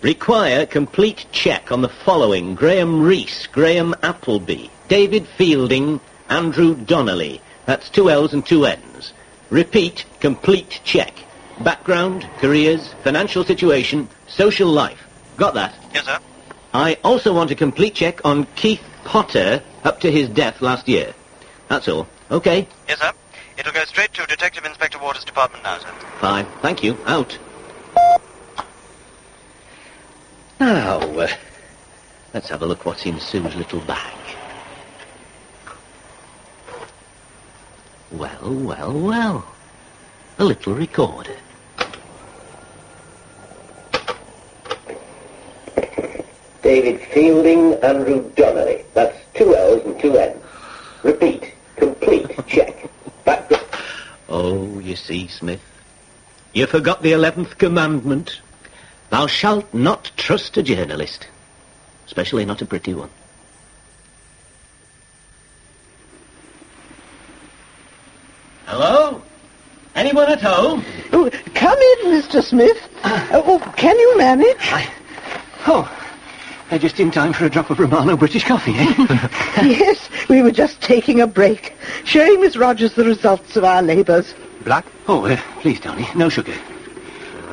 Require complete check on the following Graham Reese, Graham Appleby, David Fielding, Andrew Donnelly. That's two L's and two N's. Repeat, complete check. Background, careers, financial situation, social life. Got that? Yes, sir. I also want a complete check on Keith Potter up to his death last year. That's all. Okay, Yes, sir. It'll go straight to Detective Inspector Waters' department now, sir. fine. Thank you. Out. Now, uh, let's have a look what's in Sue's little bag. Well, well, well. A little recorder. David Fielding, Andrew Donnelly. That's two L's and two N's. Repeat. Complete. Check. Back. Oh, you see, Smith. You forgot the eleventh commandment. Thou shalt not trust a journalist. Especially not a pretty one. Hello? Anyone at home? Oh, come in, Mr. Smith. Uh, oh, can you manage? Oh, uh, just in time for a drop of Romano British coffee, eh? yes, we were just taking a break, showing Miss Rogers the results of our labours. Black? Oh, uh, please, Tony, no sugar.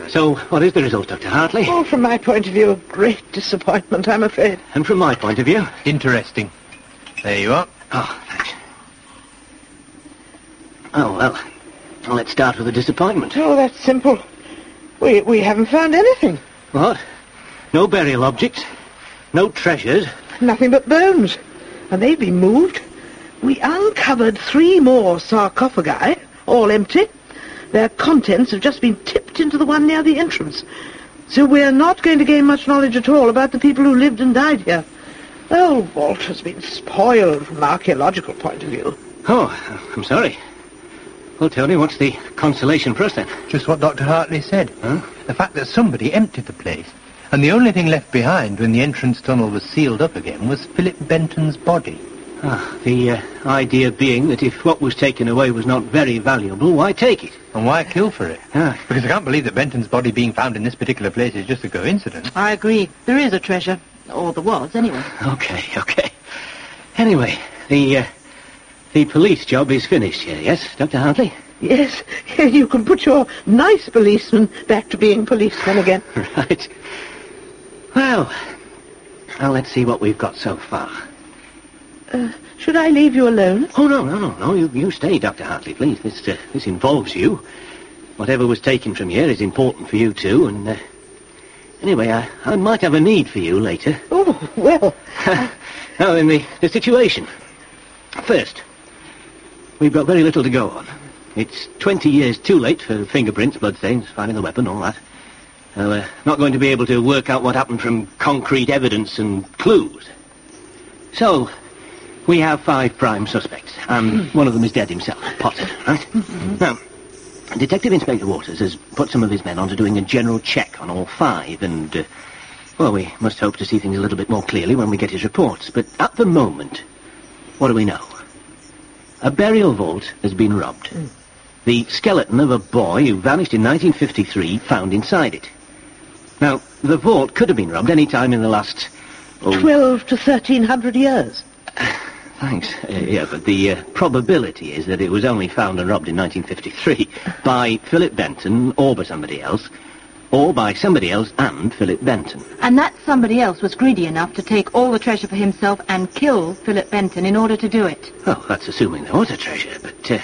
So, what is the result, Dr. Hartley? Oh, from my point of view, a great disappointment, I'm afraid. And from my point of view? Interesting. There you are. Oh, thanks. Oh, well, let's start with the disappointment. Oh, that's simple. We, we haven't found anything. What? No burial objects? No treasures? Nothing but bones. And they've been moved. We uncovered three more sarcophagi, all empty. Their contents have just been tipped into the one near the entrance. So we're not going to gain much knowledge at all about the people who lived and died here. Oh, Walt has been spoiled from an archaeological point of view. Oh, I'm sorry. Well, Tony, what's the consolation for us then? Just what Dr. Hartley said. The fact that somebody emptied the place. And the only thing left behind when the entrance tunnel was sealed up again was Philip Benton's body. Ah, the uh, idea being that if what was taken away was not very valuable, why take it? And why kill for it? Ah. Because I can't believe that Benton's body being found in this particular place is just a coincidence. I agree. There is a treasure. Or there was, anyway. Okay, okay. Anyway, the, uh, the police job is finished here, yes, Dr. Hartley? Yes, you can put your nice policeman back to being policeman again. Right. Well, now let's see what we've got so far. Uh, should I leave you alone? Oh, no, no, no, no. You, you stay, Dr. Hartley, please. This, uh, this involves you. Whatever was taken from here is important for you, too, and... Uh, anyway, I, I might have a need for you later. Oh, well... now, then, the, the situation. First, we've got very little to go on. It's 20 years too late for fingerprints, bloodstains, finding the weapon, all that. Uh, we're not going to be able to work out what happened from concrete evidence and clues. So, we have five prime suspects, and one of them is dead himself, Potter, right? Mm-hmm. Now, Detective Inspector Waters has put some of his men on to doing a general check on all five, and, uh, well, we must hope to see things a little bit more clearly when we get his reports. But at the moment, what do we know? A burial vault has been robbed. Hmm. The skeleton of a boy who vanished in 1953 found inside it. Now, the vault could have been robbed any time in the last... Oh, Twelve to thirteen hundred years. Thanks. Uh, yeah, but the uh, probability is that it was only found and robbed in 1953 by Philip Benton or by somebody else, or by somebody else and Philip Benton. And that somebody else was greedy enough to take all the treasure for himself and kill Philip Benton in order to do it. Well, that's assuming there was a treasure, but uh,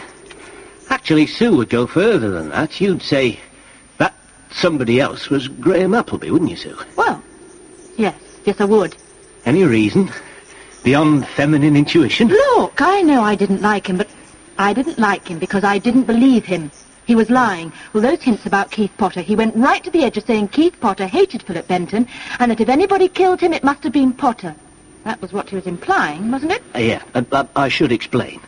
actually Sue would go further than that. You'd say that somebody else was Graham Appleby, wouldn't you, Sue? Well, yes, yes I would. Any reason? Beyond feminine intuition? Look, I know I didn't like him, but I didn't like him because I didn't believe him. He was lying. Well, those hints about Keith Potter, he went right to the edge of saying Keith Potter hated Philip Benton, and that if anybody killed him, it must have been Potter. That was what he was implying, wasn't it? Uh, yeah, uh, uh, I should explain.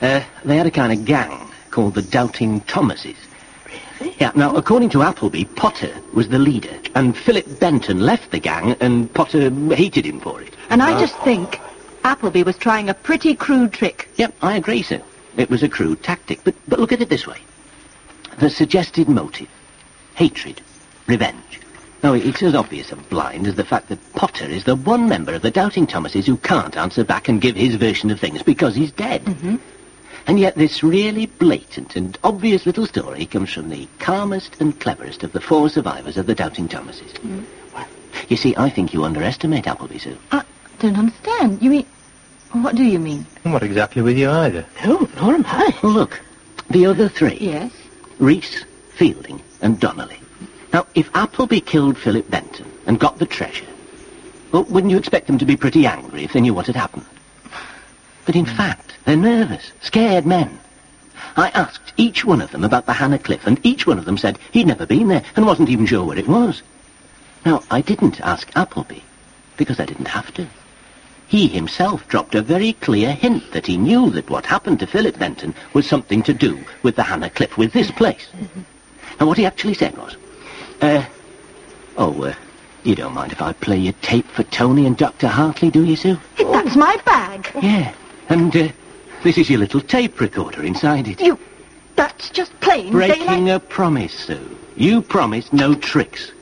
Uh, they had a kind of gang called the Doubting Thomases. Really? Yeah, now, according to Appleby, Potter was the leader, and Philip Benton left the gang, and Potter hated him for it. And I just think Appleby was trying a pretty crude trick. Yep, I agree, sir. It was a crude tactic, but, but look at it this way. The suggested motive. Hatred. Revenge. Now, it's as obvious and blind as the fact that Potter is the one member of the Doubting Thomases who can't answer back and give his version of things because he's dead. Mm-hmm. And yet this really blatant and obvious little story comes from the calmest and cleverest of the four survivors of the Doubting Thomases. Mm. Well, you see, I think you underestimate Appleby, Sue. I don't understand. You mean... What do you mean? I'm not exactly with you either. No, nor am I. Well, look, the other three. Yes? Reese, Fielding, and Donnelly. Now, if Appleby killed Philip Benton and got the treasure, well, wouldn't you expect them to be pretty angry if they knew what had happened? But in hmm. fact, they're nervous, scared men. I asked each one of them about the Hannah Cliff, and each one of them said he'd never been there and wasn't even sure where it was. Now, I didn't ask Appleby, because I didn't have to. He himself dropped a very clear hint that he knew that what happened to Philip Benton was something to do with the Hannah Cliff, with this place. And what he actually said was, uh, oh, uh, you don't mind if I play your tape for Tony and Dr. Hartley, do you, Sue? That's my bag. Yeah. And, uh, this is your little tape recorder inside it. You... That's just plain Breaking daylight. a promise, Sue. You promised no tricks.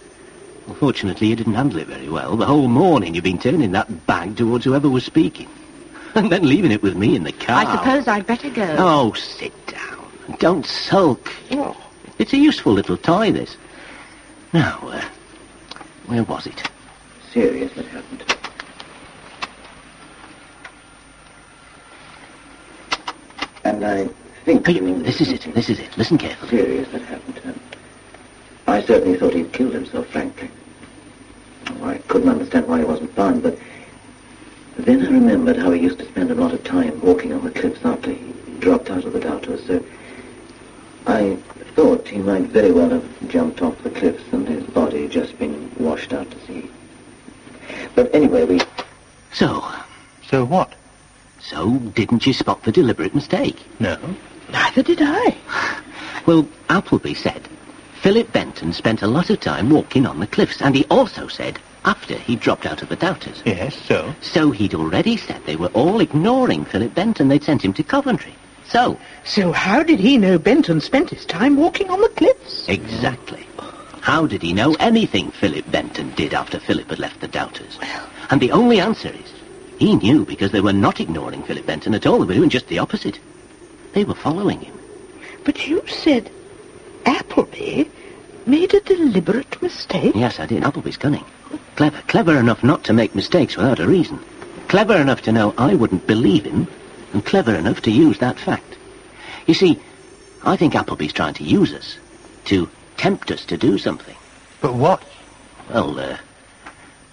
Unfortunately, you didn't handle it very well. The whole morning you've been turning that bag towards whoever was speaking. And then leaving it with me in the car. I suppose I'd better go. Oh, sit down. Don't sulk. It's a useful little toy, this. Now, uh, where was it? Serious that happened. And I think... Oh, you- this is it. This is it. Listen carefully. Serious that happened to him. I certainly thought he'd killed himself, frankly. I couldn't understand why he wasn't found, but then I remembered how he used to spend a lot of time walking on the cliffs after he dropped out of the Doubters, so I thought he might very well have jumped off the cliffs and his body just been washed out to sea. But anyway, we... So, So what? so didn't you spot the deliberate mistake? No. Neither did I. Well, Appleby said Philip Benton spent a lot of time walking on the cliffs, and he also said after he dropped out of the Doubters. Yes, so? So he'd already said they were all ignoring Philip Benton. They'd sent him to Coventry. So, So how did he know Benton spent his time walking on the cliffs? exactly. How did he know anything Philip Benton did after Philip had left the Doubters? Well... And the only answer is, he knew because they were not ignoring Philip Benton at all. They were doing just the opposite. They were following him. But you said Appleby made a deliberate mistake? Yes, I did. Appleby's cunning. Clever. Clever enough not to make mistakes without a reason. Clever enough to know I wouldn't believe him, and clever enough to use that fact. You see, I think Appleby's trying to use us, to tempt us to do something. But what? Well, uh,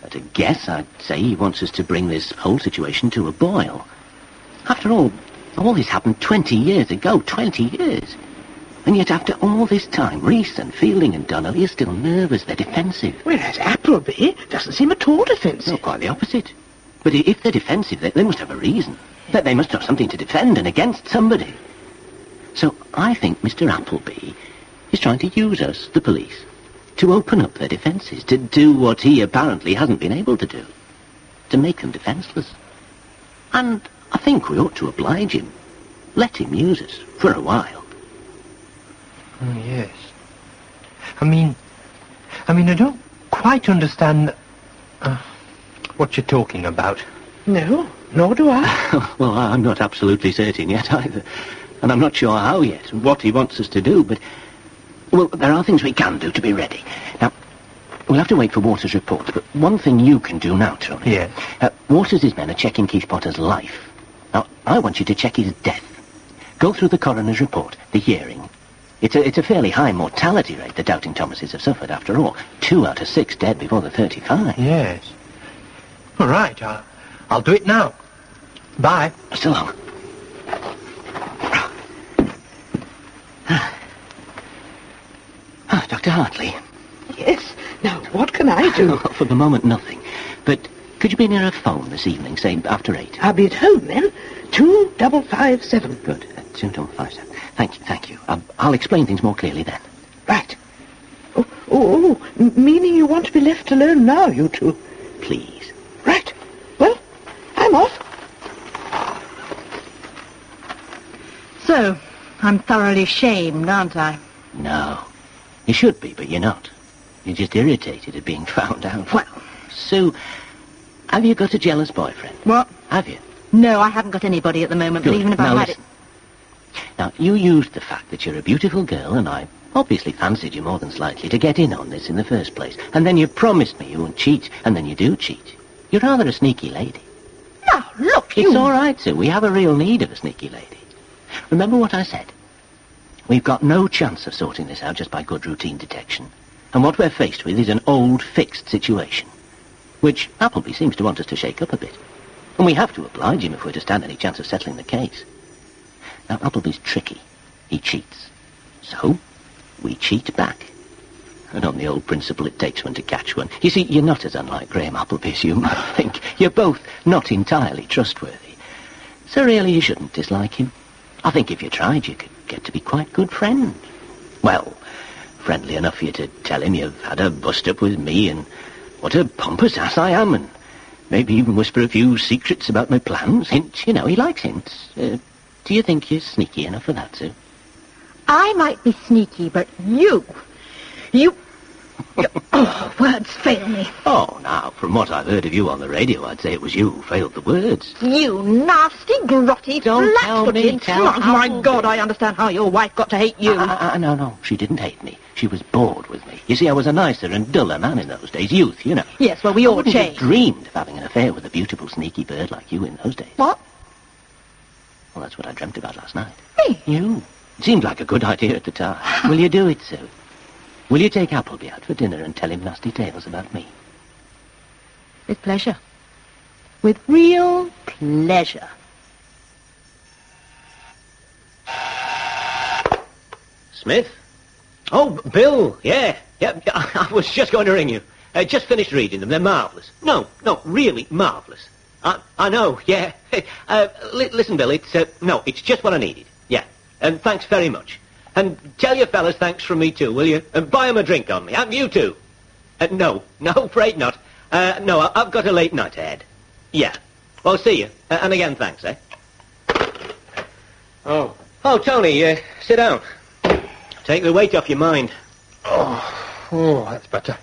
at a guess, I'd say he wants us to bring this whole situation to a boil. After all, all this happened 20 years ago, 20 years. And yet after all this time, Reese and Fielding and Donnelly are still nervous, they're defensive. Whereas Appleby doesn't seem at all defensive. No, quite the opposite. But if they're defensive, they, they must have a reason. That they must have something to defend and against somebody. So I think Mr. Appleby is trying to use us, the police, to open up their defences, to do what he apparently hasn't been able to do, to make them defenceless. And I think we ought to oblige him. Let him use us for a while. Oh, yes. I mean, I mean, I don't quite understand uh, what you're talking about. No, nor do I. well, I- I'm not absolutely certain yet either. And I'm not sure how yet, and what he wants us to do, but... Well, there are things we can do to be ready. Now, we'll have to wait for Waters' report, but one thing you can do now, Tony... Yes. Uh, Waters' men are checking Keith Potter's life. Now, I want you to check his death. Go through the coroner's report, the hearing. It's a, it's a fairly high mortality rate the Doubting Thomases have suffered, after all. Two out of six dead before the 35. Yes. All right, I'll, I'll do it now. Bye. So long. Ah, Dr. Hartley. Yes. Now, what can I do? For the moment, nothing. But could you be near a phone this evening, say after eight? I'll be at home then. Two double five seven. Good. Two double five seven. Thank you, thank you. I'll, I'll explain things more clearly then. Right. Oh, oh, oh, meaning you want to be left alone now, you two. Please. Right. Well, I'm off. So, I'm thoroughly shamed, aren't I? No. You should be, but you're not. You're just irritated at being found out. Well, Sue, have you got a jealous boyfriend? what? Have you? No, I haven't got anybody at the moment, but even if now I had listen. Now, you used the fact that you're a beautiful girl, and I obviously fancied you more than slightly to get in on this in the first place. And then you promised me you won't cheat, and then you do cheat. You're rather a sneaky lady. Now, look, It's you... all right, Sue. We have a real need of a sneaky lady. Remember what I said? We've got no chance of sorting this out just by good routine detection. And what we're faced with is an old, fixed situation, which Appleby seems to want us to shake up a bit. And we have to oblige him if we're to stand any chance of settling the case. Now, Appleby's tricky. He cheats. So, we cheat back. And on the old principle, it takes one to catch one. You see, you're not as unlike Graham Appleby as you might think. You're both not entirely trustworthy. So really, you shouldn't dislike him. I think if you tried, you could get to be quite good friends. Well, friendly enough for you to tell him you've had a bust-up with me and what a pompous ass I am and maybe even whisper a few secrets about my plans. Hints, you know, he likes hints. Uh, do you think you're sneaky enough for that, Sue? I might be sneaky, but you, you, oh, words fail me. Oh, now, from what I've heard of you on the radio, I'd say it was you who failed the words. You nasty, grotty, Don't tell me, tell smart- My God, I understand how your wife got to hate you. Uh, uh, no, no, she didn't hate me. She was bored with me. You see, I was a nicer and duller man in those days. Youth, you know. yes, well, we all changed. dreamed of having an affair with a beautiful, sneaky bird like you in those days. What? Well, that's what I dreamt about last night. Me? You. It seemed like a good idea at the time. Will you do it, Sue? Will you take Appleby out for dinner and tell him nasty tales about me? With pleasure. With real pleasure. Smith? Oh, Bill, yeah. Yeah, I was just going to ring you. I just finished reading them. They're marvellous. No, no, really marvellous. I, I know, yeah. Uh, li- listen, Bill, it's, uh, no, it's just what I needed. Yeah. And thanks very much. And tell your fellas thanks from me too, will you? And buy 'em a drink on me. And you too. Uh, no, no, afraid not. Uh, no, I- I've got a late night ahead. Yeah. Well, see you. Uh, and again, thanks, eh? Oh. Oh, Tony, uh, sit down. Take the weight off your mind. Oh, oh, that's better.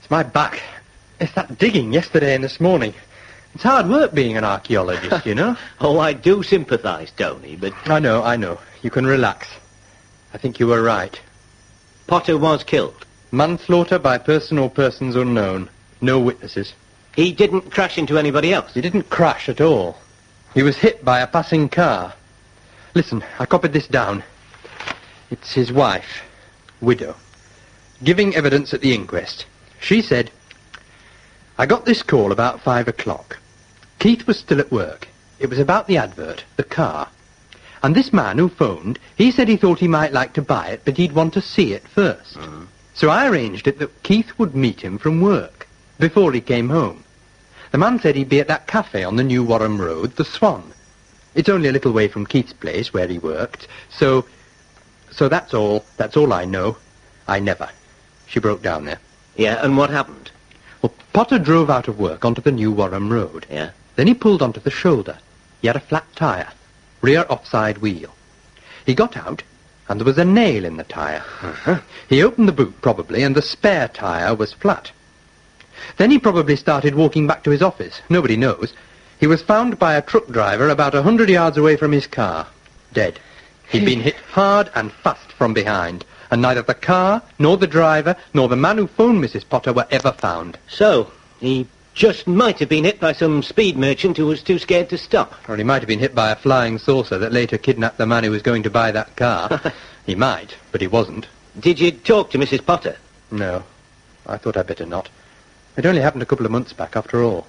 It's my back. It's that digging yesterday and this morning. It's hard work being an archaeologist, you know. Oh, I do sympathise, Tony, but I know, I know. You can relax. I think you were right. Potter was killed. Manslaughter by person or persons unknown. No witnesses. He didn't crash into anybody else. He didn't crash at all. He was hit by a passing car. Listen, I copied this down. It's his wife, widow, giving evidence at the inquest. She said, I got this call about five o'clock. Keith was still at work. It was about the advert, the car. And this man who phoned, he said he thought he might like to buy it, but he'd want to see it 1st uh-huh. So I arranged it that Keith would meet him from work, before he came home. The man said he'd be at that cafe on the New Warham Road, the Swan. It's only a little way from Keith's place, where he worked, so... So that's all. That's all I know. I never. She broke down there. Yeah, and what happened? Well, Potter drove out of work onto the New Warham Road. Yeah. Then he pulled onto the shoulder. He had a flat tyre, rear offside wheel. He got out, and there was a nail in the tyre. Uh-huh. He opened the boot, probably, and the spare tyre was flat. Then he probably started walking back to his office. Nobody knows. He was found by a truck driver about a hundred yards away from his car, dead. He'd been hit hard and fast from behind, and neither the car, nor the driver, nor the man who phoned Mrs. Potter were ever found. So, he just might have been hit by some speed merchant who was too scared to stop. Or he might have been hit by a flying saucer that later kidnapped the man who was going to buy that car. he might, but he wasn't. Did you talk to Mrs. Potter? No, I thought I'd better not. It only happened a couple of months back, after all.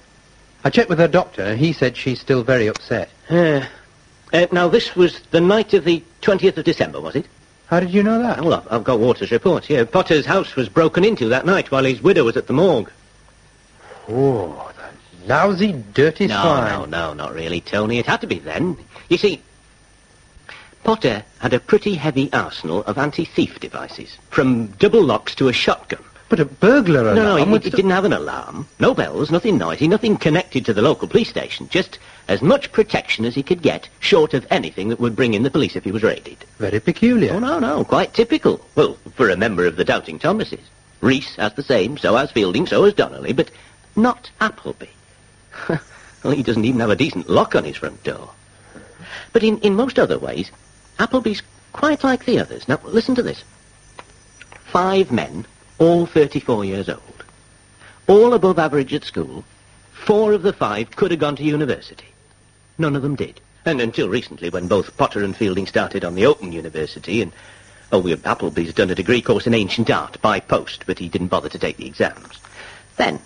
I checked with her doctor, and he said she's still very upset. Uh, uh, now, this was the night of the 20th of December, was it? How did you know that? Well, I've, I've got Waters' report. Yeah, Potter's house was broken into that night while his widow was at the morgue. Oh, that lousy, dirty no, swine. no, no, not really, Tony. It had to be then. You see, Potter had a pretty heavy arsenal of anti-thief devices, from double locks to a shotgun. But a burglar No, alarm no, it, would it didn't have an alarm. No bells, nothing noisy, nothing connected to the local police station. Just as much protection as he could get, short of anything that would bring in the police if he was raided. Very peculiar. Oh, no, no, quite typical. Well, for a member of the Doubting Thomases. Reese has the same, so has Fielding, so has Donnelly, but not Appleby. well, he doesn't even have a decent lock on his front door. But in, in most other ways, Appleby's quite like the others. Now, listen to this. Five men, all 34 years old, all above average at school. Four of the five could have gone to university. None of them did. And until recently, when both Potter and Fielding started on the Open University, and oh, we, Appleby's done a degree course in ancient art by post, but he didn't bother to take the exams. Then,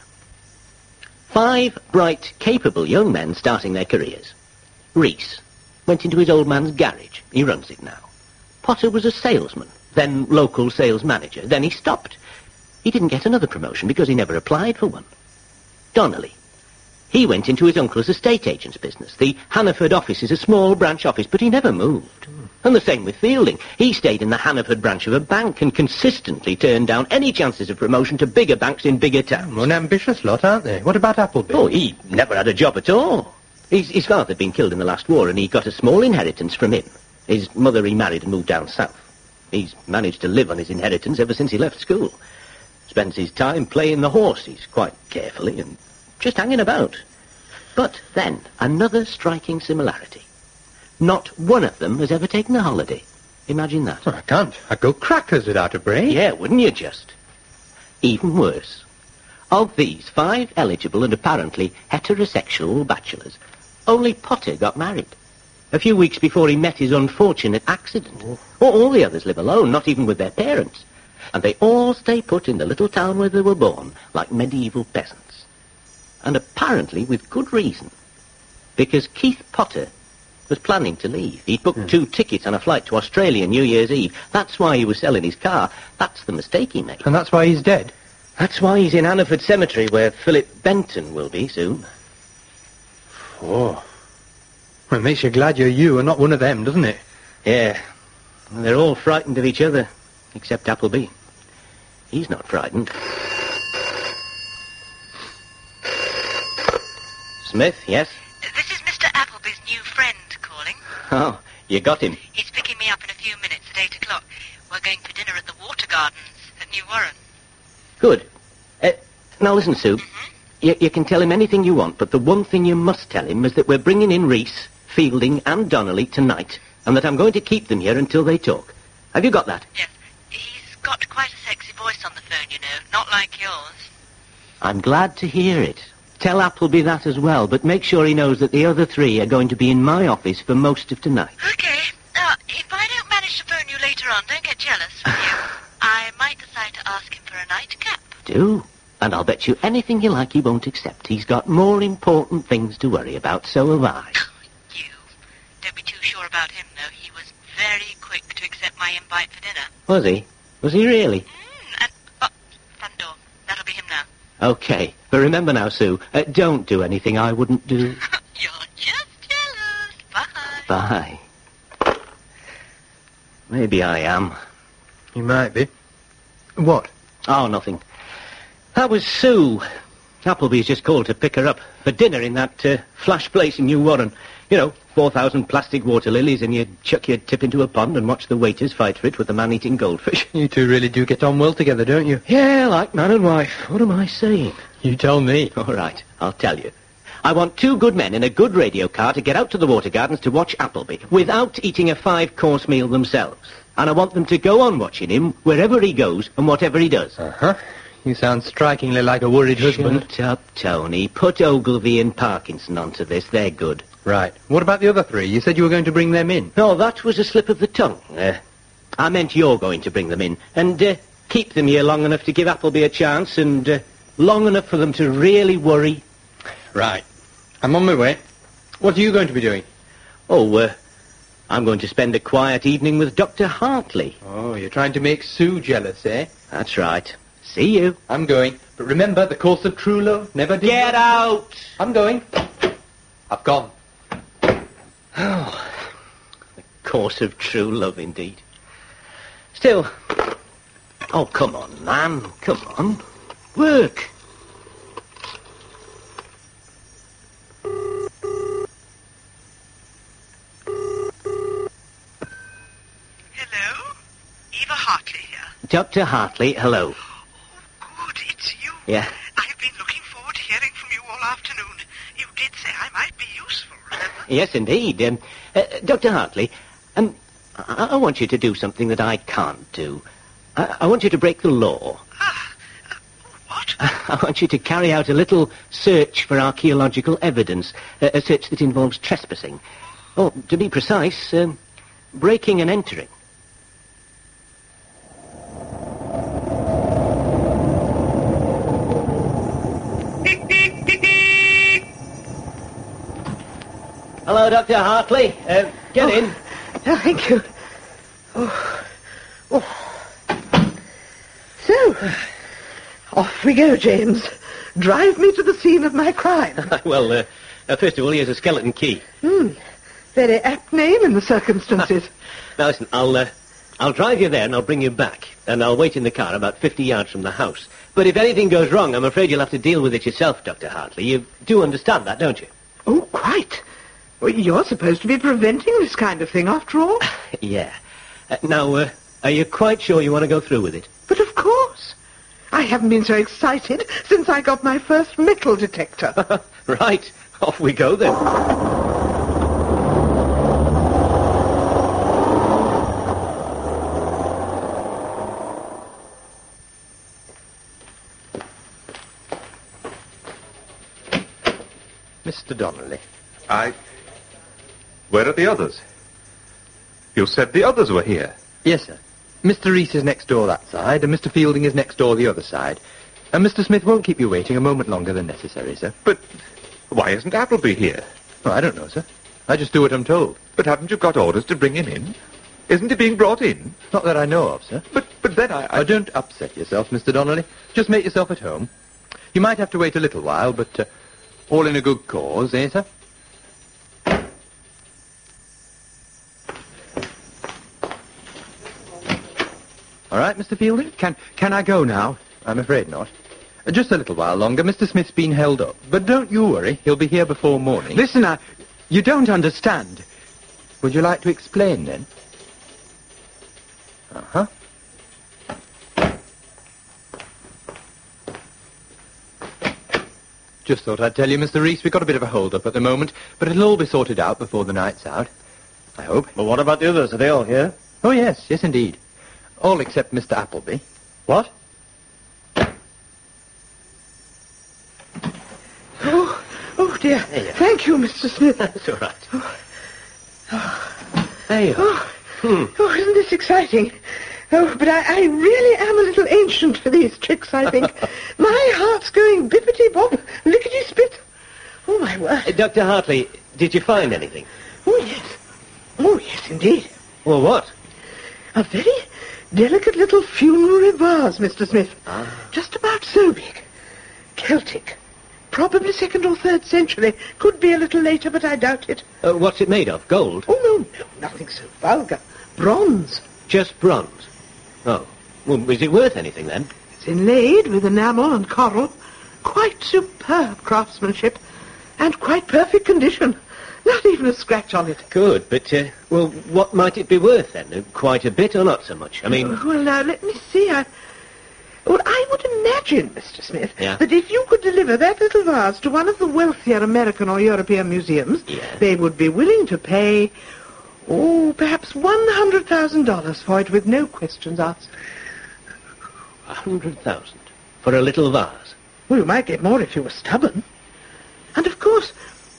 five bright, capable young men starting their careers. Reese went into his old man's garage. He runs it now. Potter was a salesman, then local sales manager. Then he stopped. He didn't get another promotion because he never applied for one. Donnelly. He went into his uncle's estate agent's business. The Hannaford office is a small branch office, but he never moved. And the same with Fielding. He stayed in the Hannaford branch of a bank and consistently turned down any chances of promotion to bigger banks in bigger towns. An ambitious lot, aren't they? What about Appleby? Oh, he never had a job at all. His, his father had been killed in the last war, and he got a small inheritance from him. His mother remarried and moved down south. He's managed to live on his inheritance ever since he left school. Spends his time playing the horses quite carefully and just hanging about. But then, another striking similarity. Not one of them has ever taken a holiday. Imagine that. I can't. I'd go crackers without a break. Yeah, wouldn't you just? Even worse. Of these five eligible and apparently heterosexual bachelors, only Potter got married. A few weeks before he met his unfortunate accident. All, all the others live alone, not even with their parents. And they all stay put in the little town where they were born, like medieval peasants. And apparently with good reason. Because Keith Potter was planning to leave. He'd booked hmm. two tickets on a flight to Australia New Year's Eve. That's why he was selling his car. That's the mistake he made. And that's why he's dead? That's why he's in Hannaford Cemetery, where Philip Benton will be soon. Oh. Well, it makes you glad you're you and not one of them, doesn't it? Yeah. They're all frightened of each other, except Appleby. He's not frightened. Smith, yes? This is Mr. Appleby's new friend calling. Oh, you got him. He's picking me up in a few minutes at 8 o'clock. We're going for dinner at the Water Gardens at New Warren. Good. Uh, now listen, Sue. You, you can tell him anything you want, but the one thing you must tell him is that we're bringing in Reese, Fielding, and Donnelly tonight, and that I'm going to keep them here until they talk. Have you got that? Yes. He's got quite a sexy voice on the phone, you know, not like yours. I'm glad to hear it. Tell Appleby that as well, but make sure he knows that the other three are going to be in my office for most of tonight. Okay. Now, if I don't manage to phone you later on, don't get jealous, will you? I might decide to ask him for a nightcap. Do. And I'll bet you anything you like he won't accept. He's got more important things to worry about, so have I. You. Don't be too sure about him, though. He was very quick to accept my invite for dinner. Was he? Was he really? Mm, oh, front door. That'll be him now. Okay. But remember now, Sue, uh, don't do anything I wouldn't do. You're just jealous. Bye. Bye. Maybe I am. You might be. What? Oh, nothing. That was Sue. Appleby's just called to pick her up for dinner in that uh, flash place in New Warren. You know, 4,000 plastic water lilies and you chuck your tip into a pond and watch the waiters fight for it with the man-eating goldfish. You two really do get on well together, don't you? Yeah, like man and wife. What am I saying? You tell me. All right, I'll tell you. I want two good men in a good radio car to get out to the water gardens to watch Appleby without eating a five-course meal themselves. And I want them to go on watching him wherever he goes and whatever he does. Uh-huh. You sound strikingly like a worried husband. Shut up, Tony. Put Ogilvy and Parkinson onto this. They're good. Right. What about the other three? You said you were going to bring them in. No, that was a slip of the tongue. Uh, I meant you're going to bring them in and uh, keep them here long enough to give Appleby a chance and uh, long enough for them to really worry. Right. I'm on my way. What are you going to be doing? Oh, uh, I'm going to spend a quiet evening with Dr. Hartley. Oh, you're trying to make Sue jealous, eh? That's right. See you. I'm going. But remember, the course of true love never did... Get out! I'm going. I've gone. Oh, the course of true love, indeed. Still, oh, come on, man. Come on. Work. Hello? Eva Hartley here. Dr. Hartley, hello. Oh, Good, it's you. Yeah. I've been looking forward to hearing from you all afternoon. You did say I might be useful, remember? Yes, indeed. Um, uh, Dr. Hartley, um, I-, I want you to do something that I can't do. I, I want you to break the law. What? I want you to carry out a little search for archaeological evidence, a, a search that involves trespassing. Or, to be precise, um, breaking and entering. Hello, Dr. Hartley. Uh, get in. Oh, thank you. Oh. Oh. So, Off we go, James. Drive me to the scene of my crime. well, uh, uh, first of all, here's a skeleton key. Hmm. Very apt name in the circumstances. Now, listen, I'll, uh, I'll drive you there and I'll bring you back. And I'll wait in the car about 50 yards from the house. But if anything goes wrong, I'm afraid you'll have to deal with it yourself, Dr. Hartley. You do understand that, don't you? oh, quite. Well, you're supposed to be preventing this kind of thing, after all. Yeah. Uh, now, uh, are you quite sure you want to go through with it? But of course. I haven't been so excited since I got my first metal detector. right. Off we go then. Mr. Donnelly. I... Where are the others? You said the others were here. Yes, sir. Mr. Reese is next door that side, and Mr. Fielding is next door the other side. And Mr. Smith won't keep you waiting a moment longer than necessary, sir. But why isn't Appleby here? Oh, I don't know, sir. I just do what I'm told. But haven't you got orders to bring him in? Isn't he being brought in? Not that I know of, sir. But but then I... I... Oh, don't upset yourself, Mr. Donnelly. Just make yourself at home. You might have to wait a little while, but uh, all in a good cause, eh, sir? All right, Mr. Fielding? Can can I go now? I'm afraid not. Uh, just a little while longer. Mr. Smith's been held up. But don't you worry. He'll be here before morning. Listen, I... You don't understand. Would you like to explain, then? Uh-huh. Just thought I'd tell you, Mr. Reese, we've got a bit of a hold-up at the moment, but it'll all be sorted out before the night's out. I hope. But what about the others? Are they all here? Oh, yes, yes, indeed. All except Mr. Appleby. What? Oh, oh dear. Thank you, Mr. Smith. That's all right. There you are. Oh, Hmm. oh, isn't this exciting? Oh, but I, I really am a little ancient for these tricks, I think. my heart's going bippity-bop, lickety-spit. Oh, my word. Uh, Dr. Hartley, did you find anything? Oh, yes. Oh, yes, indeed. Well, what? A very delicate little funerary vase, Mr. Smith. Ah. Just about so big. Celtic. Probably second or third century. Could be a little later, but I doubt it. Uh, what's it made of? Gold? Oh, no, no, nothing so vulgar. Bronze. Just bronze? Oh. Well, is it worth anything, then? It's inlaid with enamel and coral. Quite superb craftsmanship. And quite perfect condition. Not even a scratch on it. Good, but, uh, well, what might it be worth, then? Uh, Quite a bit or not so much? I mean... Oh, well, now, let me see. I... Well, I would imagine, Mr. Smith, Yeah. that if you could deliver that little vase to one of the wealthier American or European museums, they would be willing to pay, oh, perhaps $100,000 for it with no questions asked. A hundred thousand for a little vase. Well, you might get more if you were stubborn. And, of course,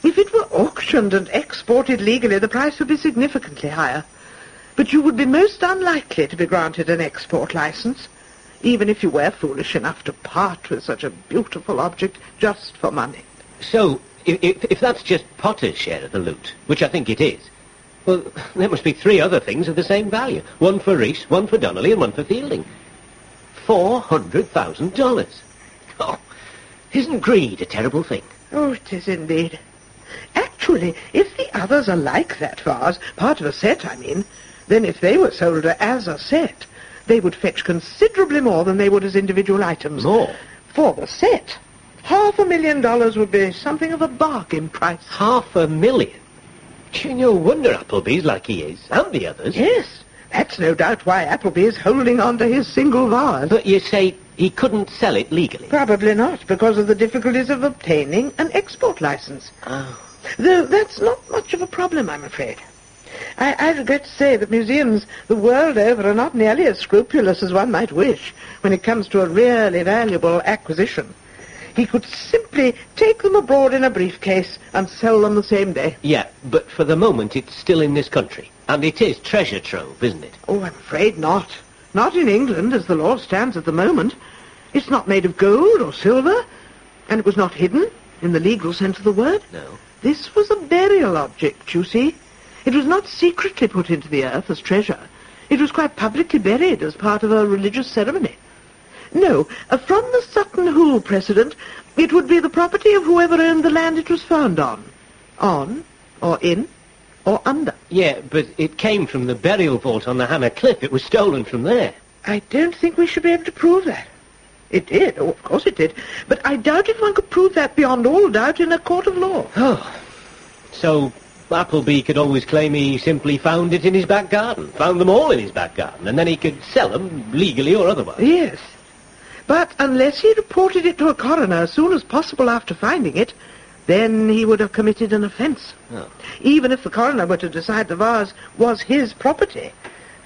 if it were auctioned and exported legally, the price would be significantly higher. But you would be most unlikely to be granted an export license, even if you were foolish enough to part with such a beautiful object just for money. So, if, if, if that's just Potter's share of the loot, which I think it is, well, there must be three other things of the same value. One for Reese, one for Donnelly, and one for Fielding. Four hundred thousand dollars. Oh, isn't greed a terrible thing? Oh, it is indeed. Actually, if the others are like that vase, part of a set, I mean, then if they were sold as a set, they would fetch considerably more than they would as individual items. More? For the set. Half a million dollars would be something of a bargain price. Half a million? Gee, No wonder Appleby's like he is, and the others. Yes, that's no doubt why Appleby is holding on to his single vase. But you say he couldn't sell it legally? Probably not, because of the difficulties of obtaining an export license. Oh. Though that's not much of a problem, I'm afraid. I, I regret to say that museums the world over are not nearly as scrupulous as one might wish when it comes to a really valuable acquisition. He could simply take them abroad in a briefcase and sell them the same day. Yeah, but for the moment it's still in this country. And it is treasure trove, isn't it? Oh, I'm afraid not. Not in England, as the law stands at the moment. It's not made of gold or silver, and it was not hidden in the legal sense of the word. No. This was a burial object, you see. It was not secretly put into the earth as treasure. It was quite publicly buried as part of a religious ceremony. No, uh, from the Sutton Hoo precedent, it would be the property of whoever owned the land it was found on. On, or in, or under. Yeah, but it came from the burial vault on the Hannah Cliff. It was stolen from there. I don't think we should be able to prove that. It did, oh, of course it did. But I doubt if one could prove that beyond all doubt in a court of law. Oh. So Appleby could always claim he simply found it in his back garden, found them all in his back garden, and then he could sell them, legally or otherwise. Yes. But unless he reported it to a coroner as soon as possible after finding it, then he would have committed an offence. Oh. Even if the coroner were to decide the vase was his property,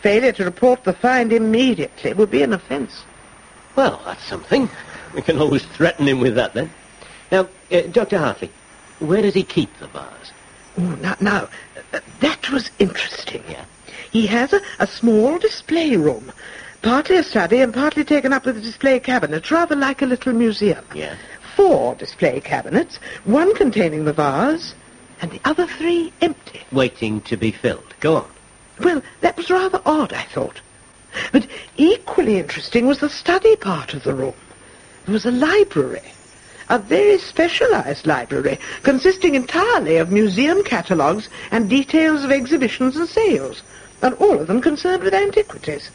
failure to report the find immediately would be an offence. Well, that's something. We can always threaten him with that then. Now, uh, Dr. Hartley, where does he keep the vase? Oh, now, now uh, that was interesting. He has a, a small display room, partly a study and partly taken up with a display cabinets, rather like a little museum. Yeah. Four display cabinets, one containing the vase, and the other three empty. Waiting to be filled. Go on. Well, that was rather odd, I thought. But equally interesting was the study part of the room. There was a library, a very specialized library, consisting entirely of museum catalogues and details of exhibitions and sales, and all of them concerned with antiquities.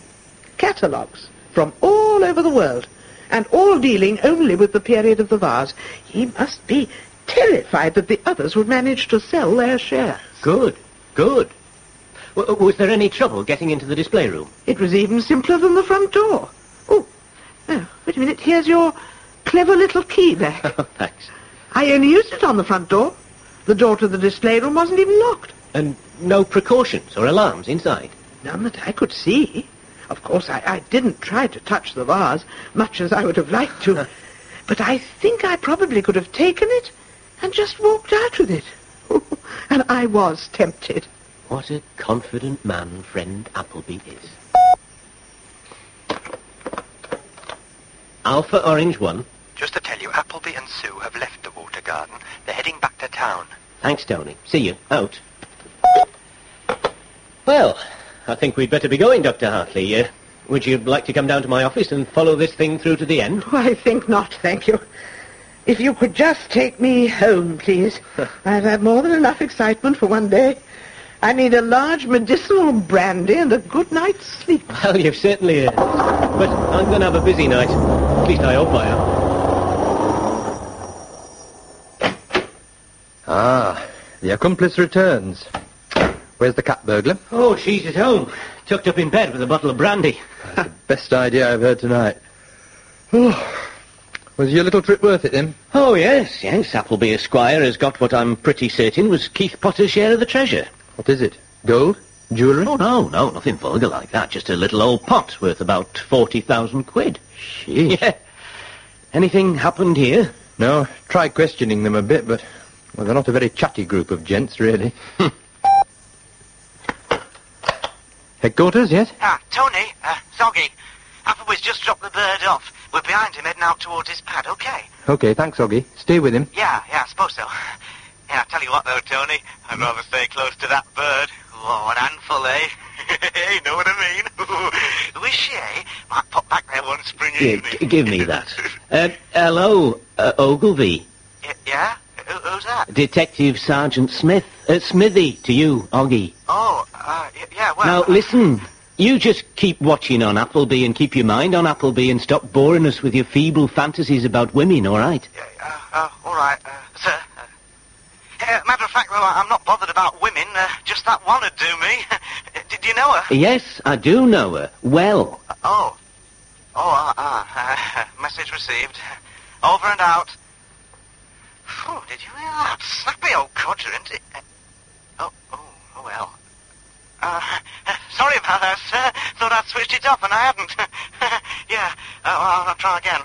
Catalogues from all over the world, and all dealing only with the period of the vase. He must be terrified that the others would manage to sell their shares. Good, good. W- was there any trouble getting into the display room? It was even simpler than the front door. Oh, oh wait a minute. Here's your clever little key back. Oh, thanks. I only used it on the front door. The door to the display room wasn't even locked. And no precautions or alarms inside? None that I could see. Of course, I, I didn't try to touch the vase, much as I would have liked to. but I think I probably could have taken it and just walked out with it. and I was tempted. What a confident man friend Appleby is. Alpha Orange 1. Just to tell you, Appleby and Sue have left the water garden. They're heading back to town. Thanks, Tony. See you. Out. Well, I think we'd better be going, Dr. Hartley. Uh, would you like to come down to my office and follow this thing through to the end? Oh, I think not, thank you. If you could just take me home, please. I've had more than enough excitement for one day. I need a large medicinal brandy and a good night's sleep. Well, you've certainly... Uh, but I'm going to have a busy night. At least I hope I am. Ah, the accomplice returns. Where's the cat burglar? Oh, she's at home. Tucked up in bed with a bottle of brandy. That's the Best idea I've heard tonight. Was your little trip worth it then? Oh, yes, yes. Appleby Esquire has got what I'm pretty certain was Keith Potter's share of the treasure. What is it? Gold? Jewellery? Oh, no, no, nothing vulgar like that. Just a little old pot worth about 40,000 quid. Sheesh. Yeah. Anything happened here? No, tried questioning them a bit, but well, they're not a very chatty group of gents, really. Headquarters, yes? Ah, Tony, uh, Zoggy. Appleby's just dropped the bird off. We're behind him heading out towards his pad, okay? Okay, thanks, Oggy. Stay with him. Yeah, yeah, I suppose so. Yeah, I tell you what though, Tony, I'd rather stay close to that bird. Oh, an handful, eh? you know what I mean? Wish she, eh? Might pop back there one spring Yeah, evening. g- give me that. Uh, hello, uh, Ogilvy. Y- yeah? Who, who's that? Detective Sergeant Smith. Uh, Smithy, to you, Oggy. Oh, uh, y- yeah, well... now, listen. You just keep watching on Appleby and keep your mind on Appleby and stop boring us with your feeble fantasies about women, all right? Uh, all right, uh, sir. Uh, uh, matter of fact, though, I'm not bothered about women. Uh, just that one would do me. Did you know her? Yes, I do know her. Well. Oh. Oh, ah, ah. Uh, message received. Over and out. Phew, did you hear that? Snappy old codger, isn't it? Uh, oh, oh, oh well. Uh, sorry about that, sir. Thought I'd switched it off and I hadn't. yeah, uh, well, I'll try again.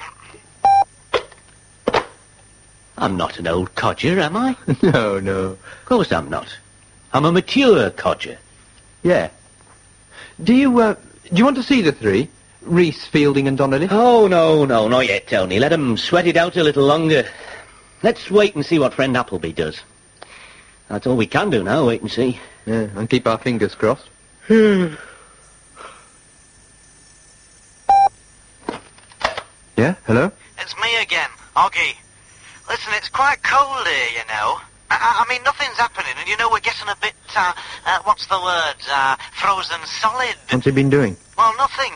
I'm not an old codger, am I? no, no. Of course I'm not. I'm a mature codger. Yeah. Do you, uh, do you want to see the three? Reese, Fielding and Donnelly? Oh, no, no, not yet, Tony. Let 'em sweat it out a little longer. Let's wait and see what friend Appleby does. That's all we can do now, wait and see. Yeah, and keep our fingers crossed. Yeah? Hello? It's me again, Oggy. Listen, it's quite cold here, you know. I, I- I mean, nothing's happening, and you know we're getting a bit, uh, uh, what's the word, uh, frozen solid. What's he been doing? Well, nothing.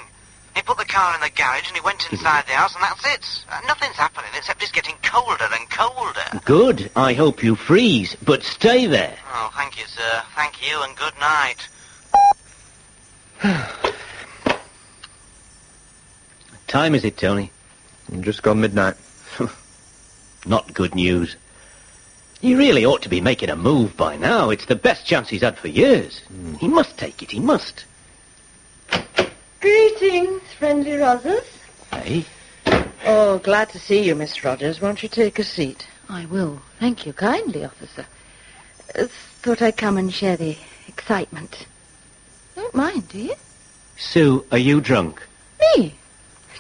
He put the car in the garage and he went inside the house, and that's it. Uh, nothing's happening, except it's getting colder and colder. Good. I hope you freeze, but stay there. Oh, thank you, sir. Thank you, and good night. Time is it, Tony? Just gone midnight. Not good news. He really ought to be making a move by now. It's the best chance he's had for years. He must take it. He must. Greetings, friendly Rogers. Hey? Oh, glad to see you, Miss Rogers. Won't you take a seat? I will. Thank you kindly, officer. Uh, thought I'd come and share the excitement. Don't mind, do you? Sue, are you drunk? Me?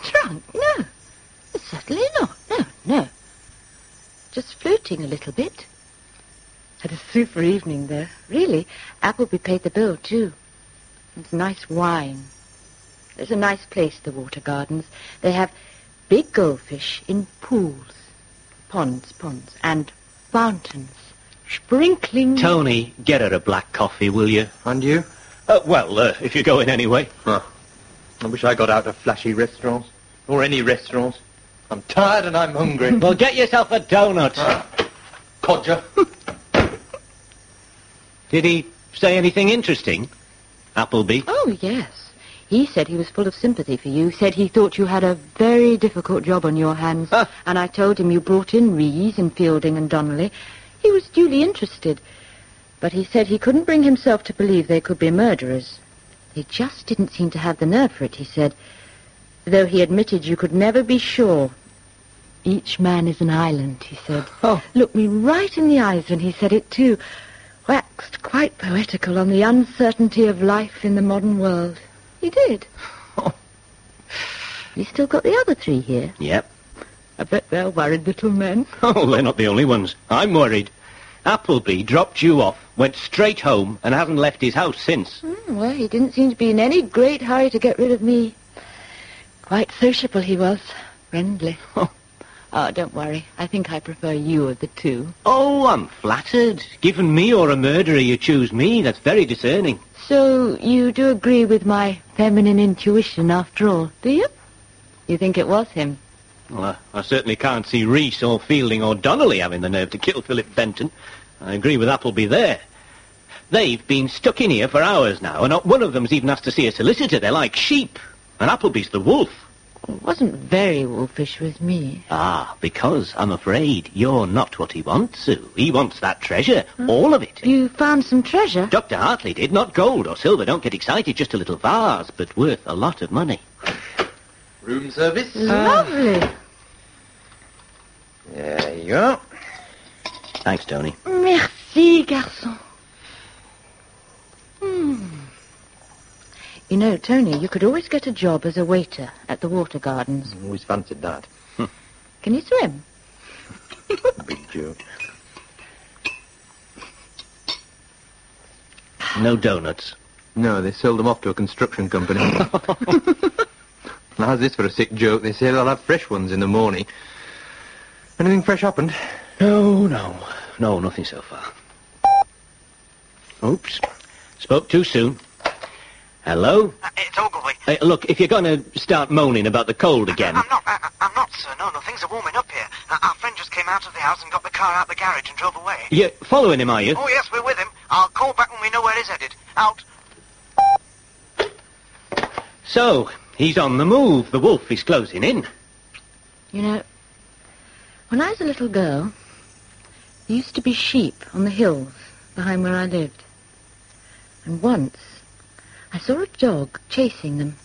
Drunk? No. Certainly not. No, no. Just floating a little bit. Had a super evening there. Really. Appleby paid the bill, too. It's nice wine. There's a nice place, the Water Gardens. They have big goldfish in pools. Ponds, ponds. And fountains. Sprinkling... Tony, get her a black coffee, will you? And you? Uh, well, uh, if you're going anyway. Oh, I wish I got out of flashy restaurants. Or any restaurants. I'm tired and I'm hungry. Well, get yourself a donut. Codger. Did he say anything interesting? Appleby? Oh, yes. He said he was full of sympathy for you, said he thought you had a very difficult job on your hands. And I told him you brought in Reese and Fielding and Donnelly. He was duly interested. But he said he couldn't bring himself to believe they could be murderers. They just didn't seem to have the nerve for it, he said. Though he admitted you could never be sure. Each man is an island, he said. Oh. Looked me right in the eyes when he said it, too. Waxed quite poetical on the uncertainty of life in the modern world. He did. You still got the other three here? Yep. I bet they're worried little men. Oh, they're not the only ones. I'm worried. Appleby dropped you off, went straight home, and hasn't left his house since. Hmm, well, he didn't seem to be in any great hurry to get rid of me. Quite sociable he was. Friendly. Oh, don't worry. I think I prefer you of the two. Oh, I'm flattered. Given me or a murderer, you choose me. That's very discerning. So you do agree with my feminine intuition after all, do you? You think it was him? Well, I, I certainly can't see Reese or Fielding or Donnelly having the nerve to kill Philip Benton. I agree with Appleby there. They've been stuck in here for hours now, and not one of them's even asked to see a solicitor. They're like sheep. And Appleby's the wolf. It wasn't very wolfish with me. Ah, because I'm afraid you're not what he wants, Sue. He wants that treasure. All of it. You found some treasure? Dr. Hartley did. Not gold or silver. Don't get excited. Just a little vase, but worth a lot of money. Room service? Lovely. There you are. Thanks, Tony. Merci, garçon. Hmm. You know, Tony, you could always get a job as a waiter at the water gardens. I Always fancied that. Can you swim? Big joke. No donuts. No, they sold them off to a construction company. How's this for a sick joke? They say they'll have fresh ones in the morning. Anything fresh happened? No, no. No, nothing so far. Oops. Spoke too soon. Hello? Uh, it's Ogilvy. Hey, look, if you're going to start moaning about the cold again... I'm not, I, I'm not, sir. No, no, things are warming up here. Uh, our friend just came out of the house and got the car out the garage and drove away. You're following him, are you? Oh, yes, we're with him. I'll call back when we know where he's headed. Out. So, he's on the move. The wolf is closing in. You know, when I was a little girl, there used to be sheep on the hills behind where I lived. And once, I saw a dog chasing them.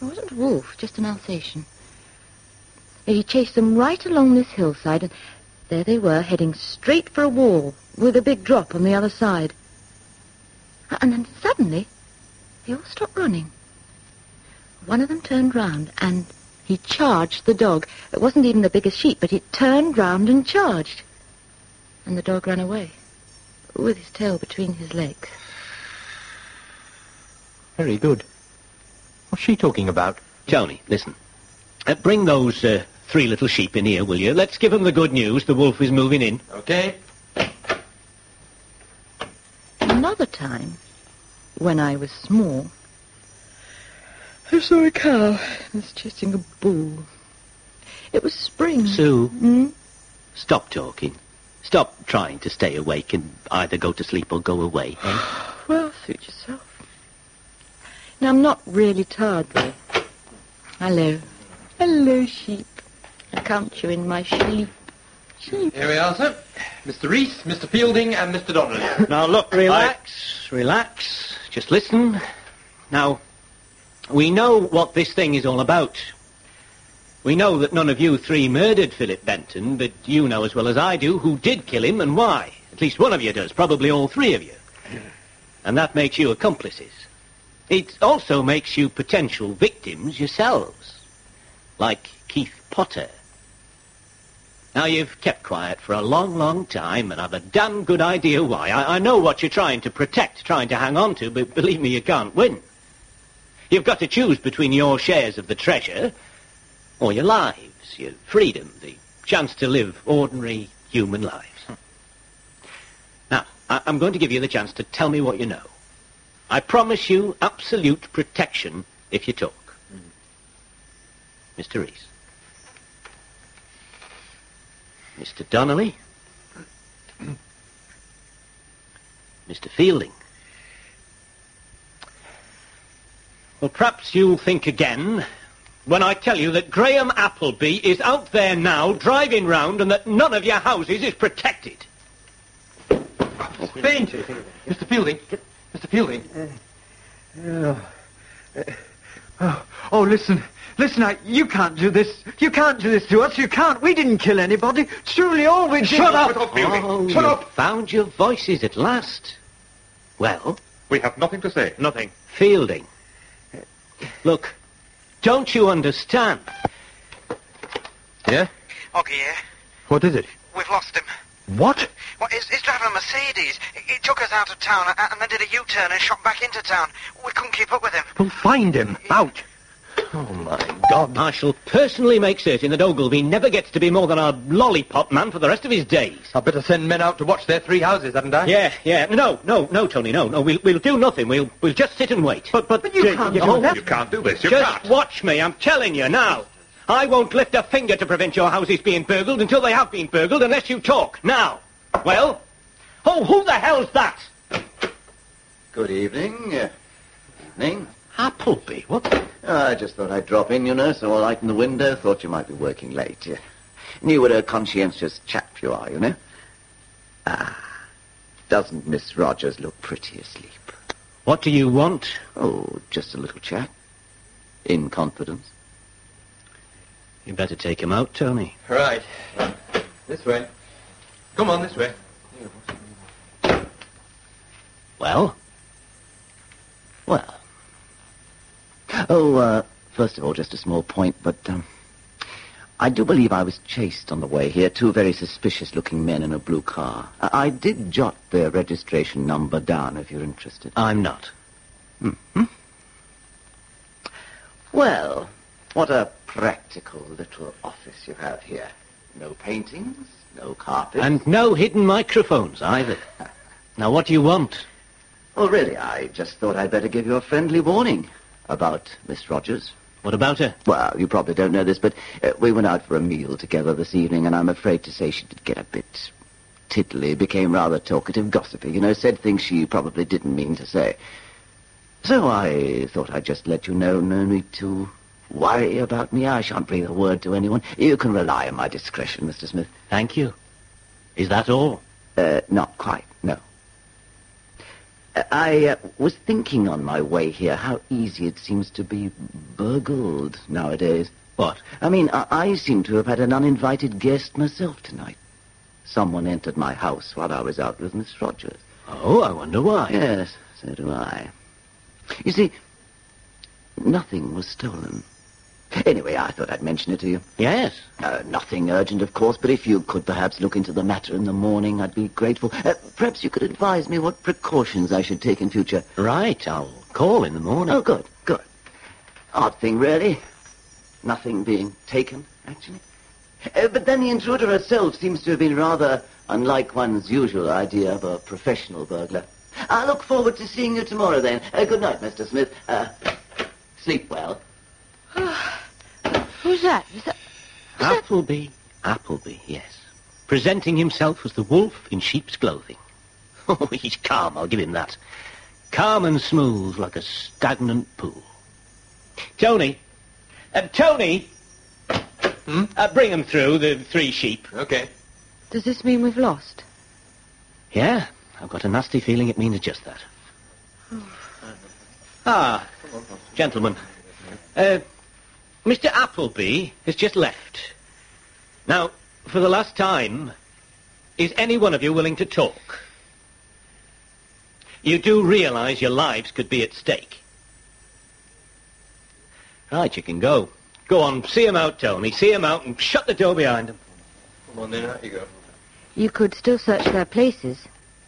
It wasn't a wolf, just an Alsatian. He chased them right along this hillside, and there they were, heading straight for a wall with a big drop on the other side. And then suddenly, they all stopped running. One of them turned round, and he charged the dog. It wasn't even the biggest sheep, but it turned round and charged. And the dog ran away, with his tail between his legs. Very good. What's she talking about? Tony, listen. Uh, bring those uh, three little sheep in here, will you? Let's give them the good news. The wolf is moving in. Okay. Another time, when I was small, I saw a cow. was chasing a bull. It was spring. Sue, Hmm? stop talking. Stop trying to stay awake and either go to sleep or go away. eh? Well, suit yourself. Now, I'm not really tired, though. Hello. Hello, sheep. I count you in my sleep. Sheep. Here we are, sir. Mr. Reese, Mr. Fielding, and Mr. Donnelly. Now look, relax, relax. Just listen. Now, we know what this thing is all about. We know that none of you three murdered Philip Benton, but you know as well as I do who did kill him and why. At least one of you does, probably all three of you. And that makes you accomplices. It also makes you potential victims yourselves. Like Keith Potter. Now, you've kept quiet for a long, long time, and I've a damn good idea why. I, I know what you're trying to protect, trying to hang on to, but believe me, you can't win. You've got to choose between your shares of the treasure or your lives, your freedom, the chance to live ordinary human lives. Now, I, I'm going to give you the chance to tell me what you know. I promise you absolute protection if you talk. Mm. Mr. Reese. Mr. Donnelly. Mr. Fielding. Well, perhaps you'll think again when I tell you that Graham Appleby is out there now driving round and that none of your houses is protected. Faint! Mr. Fielding. Mr. Fielding. Oh, oh, oh, listen. Listen, I, you can't do this. You can't do this to us. You can't. We didn't kill anybody. Truly, all we did... Shut up! Fielding. Oh, Shut you up! found your voices at last. Well, We have nothing to say. nothing. Fielding. Look, don't you understand? Yeah? Okay, yeah. What is it? We've lost him. What? Well, he's, he's driving a Mercedes. He, he took us out of town and, and then did a U-turn and shot back into town. We couldn't keep up with him. We'll find him. Out. Oh, my God. I shall personally make certain that Ogilvy never gets to be more than a lollipop man for the rest of his days. I'd better send men out to watch their three houses, hadn't I? Yeah, yeah. No, no, no, Tony, no, no. We'll, we'll do nothing. We'll, we'll just sit and wait. But, but, you can't do that. You can't do this. You just can't. watch me. I'm telling you now. I won't lift a finger to prevent your houses being burgled until they have been burgled unless you talk. Now. Well? Oh, who the hell's that? Good evening. Uh, evening. Appleby. What? Oh, I just thought I'd drop in, you know, so I lightened the window. Thought you might be working late. You knew what a conscientious chap you are, you know. Ah, doesn't Miss Rogers look pretty asleep? What do you want? Oh, just a little chat. In confidence. You better take him out, Tony. Right. This way. Come on, this way. Well? Well. Oh, uh, first of all, just a small point, but, um, I do believe I was chased on the way here. Two very suspicious-looking men in a blue car. I, I did jot their registration number down, if you're interested. I'm not. hmm Well, what a practical little office you have here. No paintings, no carpet. And no hidden microphones either. Now, what do you want? Oh, really, I just thought I'd better give you a friendly warning about Miss Rogers. What about her? Well, you probably don't know this, but uh, we went out for a meal together this evening, and I'm afraid to say she did get a bit tiddly, became rather talkative, gossipy, you know, said things she probably didn't mean to say. So I thought I'd just let you know, no need to worry about me. I shan't breathe a word to anyone. You can rely on my discretion, Mr. Smith. Thank you. Is that all? Uh, not quite, no. Uh, I uh, was thinking on my way here how easy it seems to be burgled nowadays. What? I mean, I, I seem to have had an uninvited guest myself tonight. Someone entered my house while I was out with Miss Rogers. Oh, I wonder why. Yes, so do I. You see, nothing was stolen. Anyway, I thought I'd mention it to you. Yes. Uh, nothing urgent, of course, but if you could perhaps look into the matter in the morning, I'd be grateful. Uh, perhaps you could advise me what precautions I should take in future. Right, I'll call in the morning. Oh, good, good. Odd thing, really. nothing being taken, actually. Uh, but then the intruder herself seems to have been rather unlike one's usual idea of a professional burglar. I look forward to seeing you tomorrow, then. Uh, good night, Mr. Smith. Uh, sleep well. Who's that? Is that... Appleby. Appleby, yes. Presenting himself as the wolf in sheep's clothing. Oh, he's calm, I'll give him that. Calm and smooth like a stagnant pool. Tony. Uh, Tony! Hmm? Uh, bring him through, the three sheep. Okay. Does this mean we've lost? Yeah, I've got a nasty feeling it means just that. Ah, gentlemen. Uh, Mr. Appleby has just left. Now, for the last time, is any one of you willing to talk? You do realize your lives could be at stake. Right, you can go. Go on, see him out, Tony. See him out and shut the door behind him. Come on then, out you go. You could still search their places.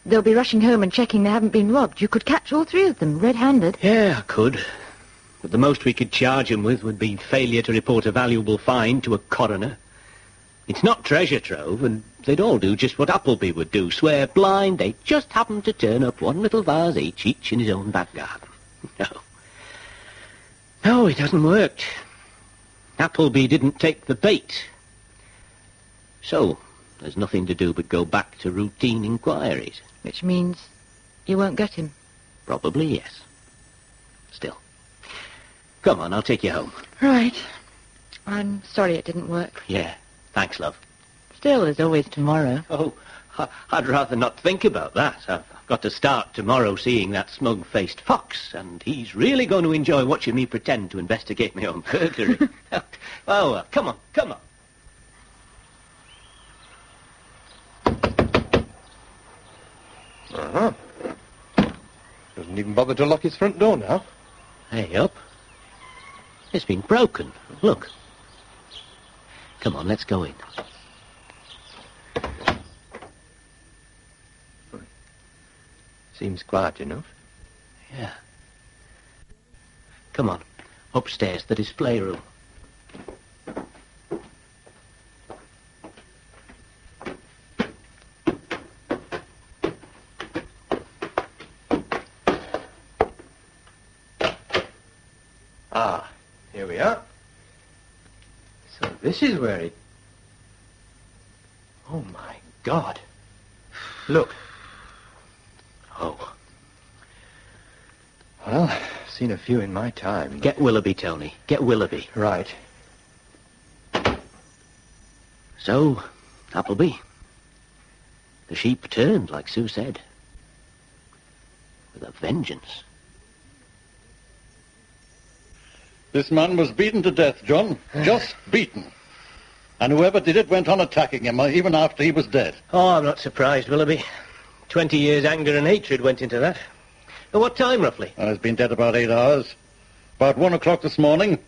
They'll be rushing home and checking they haven't been robbed. You could catch all three of them, red-handed. Yeah, I could. But the most we could charge him with would be failure to report a valuable find to a coroner. It's not treasure trove, and they'd all do just what Appleby would do, swear blind they just happened to turn up one little vase each, each in his own back garden. No. No, it hasn't worked. Appleby didn't take the bait. So, there's nothing to do but go back to routine inquiries. Which means you won't get him. Probably yes. Still. Come on, I'll take you home. Right. I'm sorry it didn't work. Yeah. Thanks, love. Still, there's always tomorrow. Oh, I- I'd rather not think about that. I've got to start tomorrow seeing that smug-faced fox, and he's really going to enjoy watching me pretend to investigate my own burglary. oh, well, come on, come on. Uh-huh. Doesn't even bother to lock his front door now. Hey, up. It's been broken. Look. Come on, let's go in. Seems quiet enough. Yeah. Come on. Upstairs, the display room. Ah, here we are. So this is where he... Oh, my God. Look. Oh. Well, I've seen a few in my time. Get Willoughby, Tony. Get Willoughby. Right. So, Appleby. The sheep turned, like Sue said. With a vengeance. This man was beaten to death, John. Just beaten. And whoever did it went on attacking him, uh, even after he was dead. Oh, I'm not surprised, Willoughby. Twenty years anger and hatred went into that. At what time, roughly? Uh, he's been dead about eight hours. About one o'clock this morning.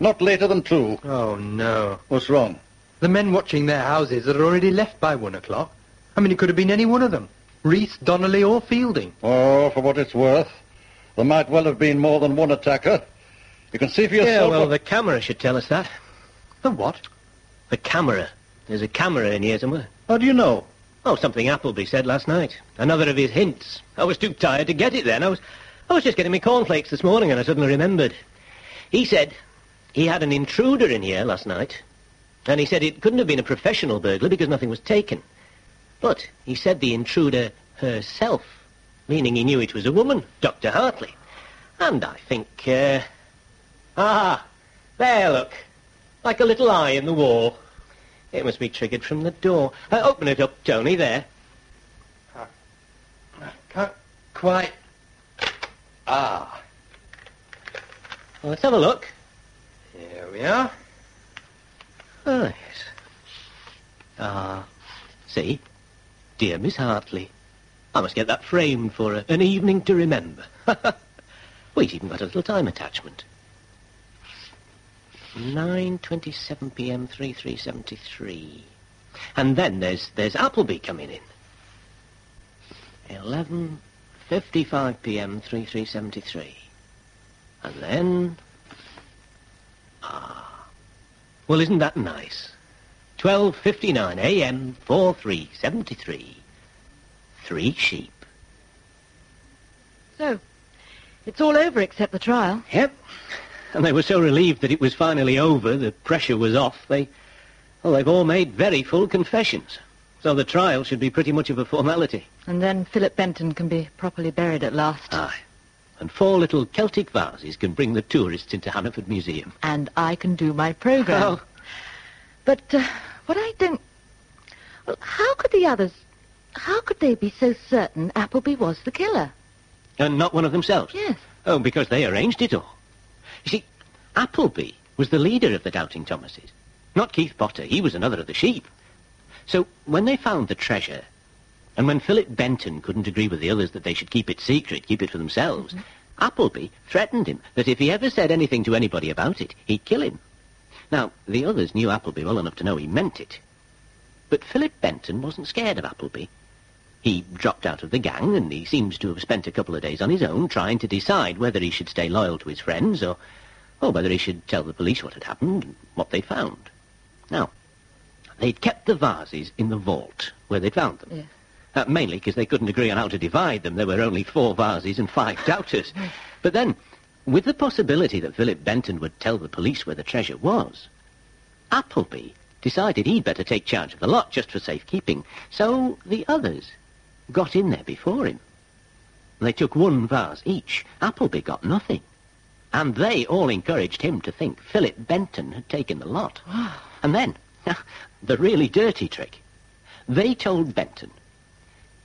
Not later than two. Oh, no. What's wrong? The men watching their houses had already left by one o'clock. I mean, it could have been any one of them. Reese, Donnelly, or Fielding. Oh, for what it's worth. There might well have been more than one attacker. You can see for yourself... Yeah, well, the camera should tell us that. The what? The camera. There's a camera in here somewhere. How do you know? Oh, something Appleby said last night. Another of his hints. I was too tired to get it then. I was, I was just getting my cornflakes this morning and I suddenly remembered. He said he had an intruder in here last night. And he said it couldn't have been a professional burglar because nothing was taken. But he said the intruder herself, meaning he knew it was a woman, Dr. Hartley. And I think, uh... Ah, there, look. Like a little eye in the wall. It must be triggered from the door. Uh, open it up, Tony, there. Can't quite... Ah, Well, let's have a look. here we are. Oh, yes. Ah, see? Dear Miss Hartley. I must get that framed for a, an evening to remember. well, he's even got a little time attachment. 9.27 p.m., 3373. And then there's, there's Appleby coming in. 11.55 p.m., 3373. And then... Ah, Well, isn't that nice? 12.59 a.m. 4373. Three sheep. So, it's all over except the trial. Yep. And they were so relieved that it was finally over, the pressure was off, they... Well, they've all made very full confessions. So the trial should be pretty much of a formality. And then Philip Benton can be properly buried at last. Aye. And four little Celtic vases can bring the tourists into Hannaford Museum. And I can do my programme. Oh. But uh, what I don't... Well, how could the others... How could they be so certain Appleby was the killer? And not one of themselves? Yes. Oh, because they arranged it all. You see, Appleby was the leader of the Doubting Thomases. Not Keith Potter. He was another of the sheep. So when they found the treasure, and when Philip Benton couldn't agree with the others that they should keep it secret, keep it for themselves, mm-hmm. Appleby threatened him that if he ever said anything to anybody about it, he'd kill him. Now, the others knew Appleby well enough to know he meant it. But Philip Benton wasn't scared of Appleby. He dropped out of the gang, and he seems to have spent a couple of days on his own trying to decide whether he should stay loyal to his friends or, or whether he should tell the police what had happened and what they'd found. Now, they'd kept the vases in the vault where they'd found them. Yes. Uh, mainly because they couldn't agree on how to divide them. There were only four vases and five doubters. But then, with the possibility that Philip Benton would tell the police where the treasure was, Appleby decided he'd better take charge of the lot just for safekeeping. So the others got in there before him. They took one vase each. Appleby got nothing. And they all encouraged him to think Philip Benton had taken the lot. and then, the really dirty trick. They told Benton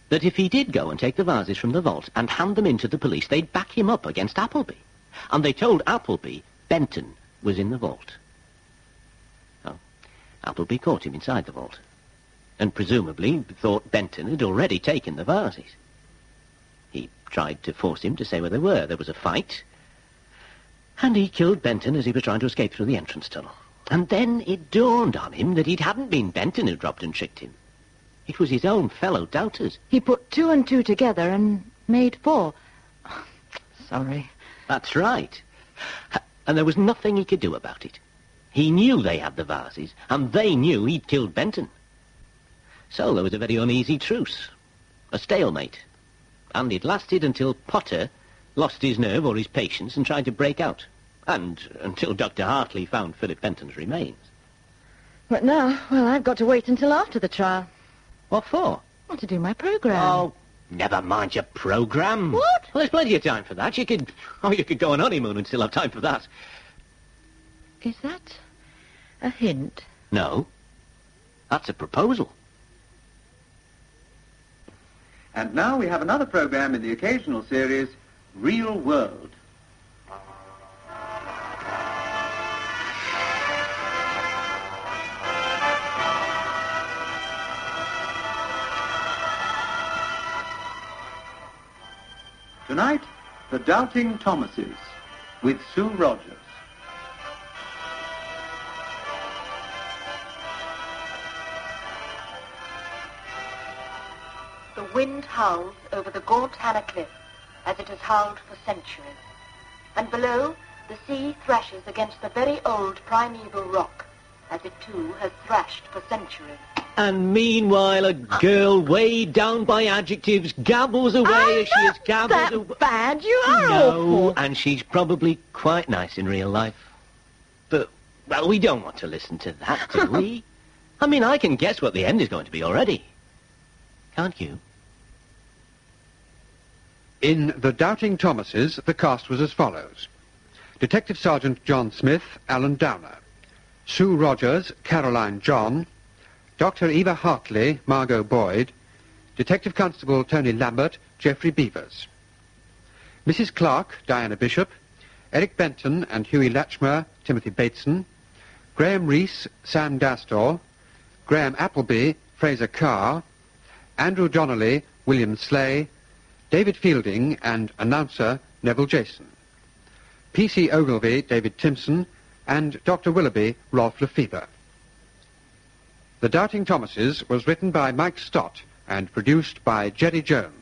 that if he did go and take the vases from the vault and hand them in to the police, they'd back him up against Appleby. And they told Appleby Benton was in the vault. Oh, Appleby caught him inside the vault, and presumably thought Benton had already taken the vases. He tried to force him to say where they were. There was a fight, and he killed Benton as he was trying to escape through the entrance tunnel. And then it dawned on him that it hadn't been Benton who dropped and tricked him. It was his own fellow doubters. He put two and two together and made four. Sorry. That's right. And there was nothing he could do about it. He knew they had the vases, and they knew he'd killed Benton. So there was a very uneasy truce, a stalemate. And it lasted until Potter lost his nerve or his patience and tried to break out. And until Dr. Hartley found Philip Benton's remains. But now, well, I've got to wait until after the trial. What for? Well, to do my programme. Oh, never mind your programme. What? Well, there's plenty of time for that. You could, oh, you could go on honeymoon and still have time for that. Is that a hint? No. That's a proposal. And now we have another program in the occasional series, Real World. Tonight, The Doubting Thomases with Sue Rogers. Wind howls over the gaunt Hannah Cliff as it has howled for centuries. And below, the sea thrashes against the very old primeval rock as it too has thrashed for centuries. And meanwhile, a girl weighed down by adjectives gabbles away as she has gabbled that away. bad. You are No, awful. and she's probably quite nice in real life. But, well, we don't want to listen to that, do we? I mean, I can guess what the end is going to be already. Can't you? In The Doubting Thomases, the cast was as follows. Detective Sergeant John Smith, Alan Downer. Sue Rogers, Caroline John. Dr. Eva Hartley, Margot Boyd. Detective Constable Tony Lambert, Geoffrey Beevers. Mrs. Clark, Diana Bishop. Eric Benton and Huey Latchmer, Timothy Bateson. Graham Reese, Sam Dastor. Graham Appleby, Fraser Kerr. Andrew Donnelly, William Slay. David Fielding and announcer Neville Jason. P.C. Ogilvy, David Timson, and Dr. Willoughby, Rolf Lefebvre. The Doubting Thomases was written by Mike Stott and produced by Jerry Jones.